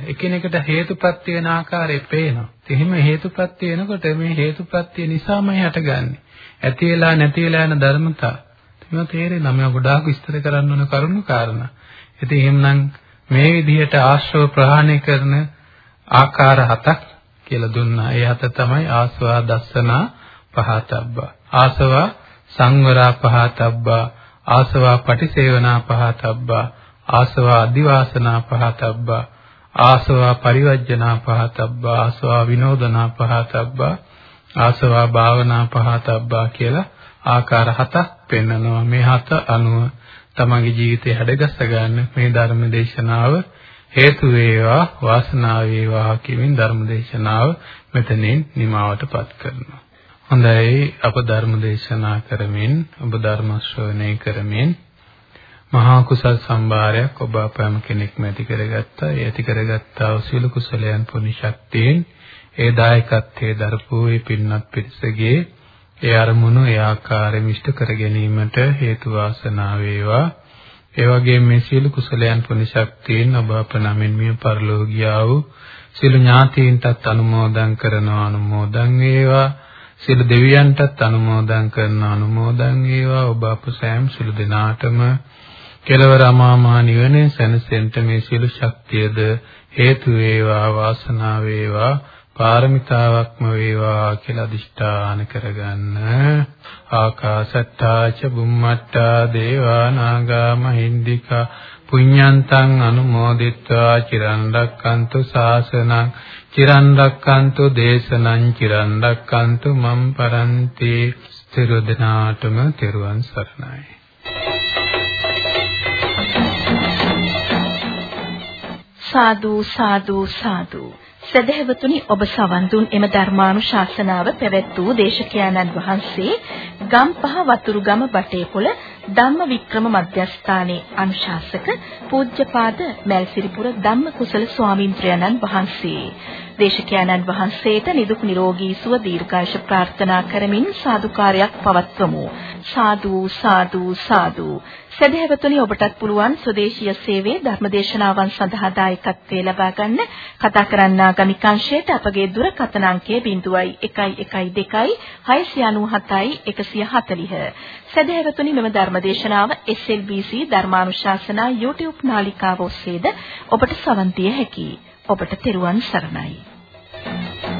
එකිනෙකට හේතුප්‍රත්‍ය වෙන ආකාරය පේනවා. එහෙම හේතුප්‍රත්‍ය වෙනකොට මේ හේතුප්‍රත්‍ය නිසාමයි හටගන්නේ. ඇති වෙලා නැති වෙලා යන ධර්මතා. මේවා තේරෙනවා. මේවා ගොඩාක් විස්තර කරන්න ඕන කරුණු කාරණා. ඉතින් එහෙමනම් මේ විදිහට ආශ්‍රව ප්‍රහාණය කරන ආකාර හතක් කියලා දුන්නා. ඒ හත තමයි ආස්වා දස්සනා පහතබ්බා. ආසවා සංවරා පහතබ්බා. ආසවා පටිසේවනා පහතබ්බා. ආසවා අදිවාසනා පහතබ්බා. ආසවා පරිවර්ජනා පහතබ්බා. ආසවා විනෝදනා පහතබ්බා. ආසවා භාවනා පහතබ්බා කියලා ආකාර හතක් පෙන්වනවා. මේ හත අනුව තමන්ගේ ජීවිතය හැඩගස්ස ගන්න මේ ධර්ම දේශනාව හේතු වේවා වාසනාව වේවා කියමින් ධර්ම දේශනාව මෙතනින් නිමවටපත් කරනවා. හොඳයි අප ධර්ම දේශනා කරමින් ඔබ ධර්ම ශ්‍රවණය කරමින් මහා කුසල් සම්භාරයක් ඔබ අපෑම කෙනෙක්ම ඇති කරගත්තා. ඒ ඇති කරගත්තා වූ සීල කුසලයන් පුණ්‍ය ශක්තියෙන් ඒ දායකත්වයේ දරපු ඒ පින්වත් පිරිසගේ ඒ අරමුණු ඒ ආකාරයෙන් ඉෂ්ට කර ගැනීමට හේතු වාසනා වේවා. ඒ වගේම මේ සීල කුසලයන් පුණ්‍ය ශක්තියෙන් ඔබ අප නමින් මිය පරලෝකියා වූ සීල ඥාතීන්ටත් අනුමෝදන් කරනවා අනුමෝදන් වේවා. සීල දෙවියන්ටත් අනුමෝදන් කරනවා අනුමෝදන් වේවා. ඔබ අප සෑම සීල දෙනාටම කෙලවර අමාමහ නිවනේ සැනසෙන්න මේ සීල ශක්තියද හේතු වේවා වාසනාව වේවා පාරමිතාවක්ම වේවා කියලා අදිෂ්ඨාන කරගන්න. ආකාසත්තා ච බුම්මත්තා දේවා නාග මහින්దికා පුඤ්ඤන්තං අනුමෝදිත්වා චිරන් රැක්කන්තු ශාසනං චිරන් රැක්කන්තු දේශනං චිරන් රැක්කන්තු මම් පරන්ති. සිරුදනාටම තෙරුවන් සරණයි. සාදු සාදු සාදු. සදහැවතුනි ඔබ සවන් දුන් එම ධර්මානුශාසනාව පැවැත් වූ දේශකයන්න් වහන්සේ ගම්පහ වතුරුගම බටේපොළ ධම්මවික්‍රම මධ්‍යස්ථානයේ අනුශාසක පූජ්‍යපාද මල්සිරිපුර ධම්මකුසල ස්වාමින්ත්‍රයන්න් වහන්සේ. දේශකයන්න් වහන්සේට නිදුක් නිරෝගී සුව දීර්ඝායුෂ ප්‍රාර්ථනා කරමින් සාදුකාරයක් පවත්වමු. සාදු සාදු සාදු. සදහැවතුනි ඔබටත් පුළුවන් ස්වදේශීය සේවයේ ධර්මදේශනාවන් සඳහා දායකත්වයේ ලබා ගන්න. කතා කරන්නා ගමිකංශයට අපගේ දුරකථන අංකය 0112 697 140 සදහැවතුනි මෙම ධර්මදේශනාව SLBC ධර්මානුශාසනා YouTube නාලිකාව ඔස්සේද ඔබට සවන් දිය හැකියි. ඔබට තෙරුවන් සරණයි. Thank you.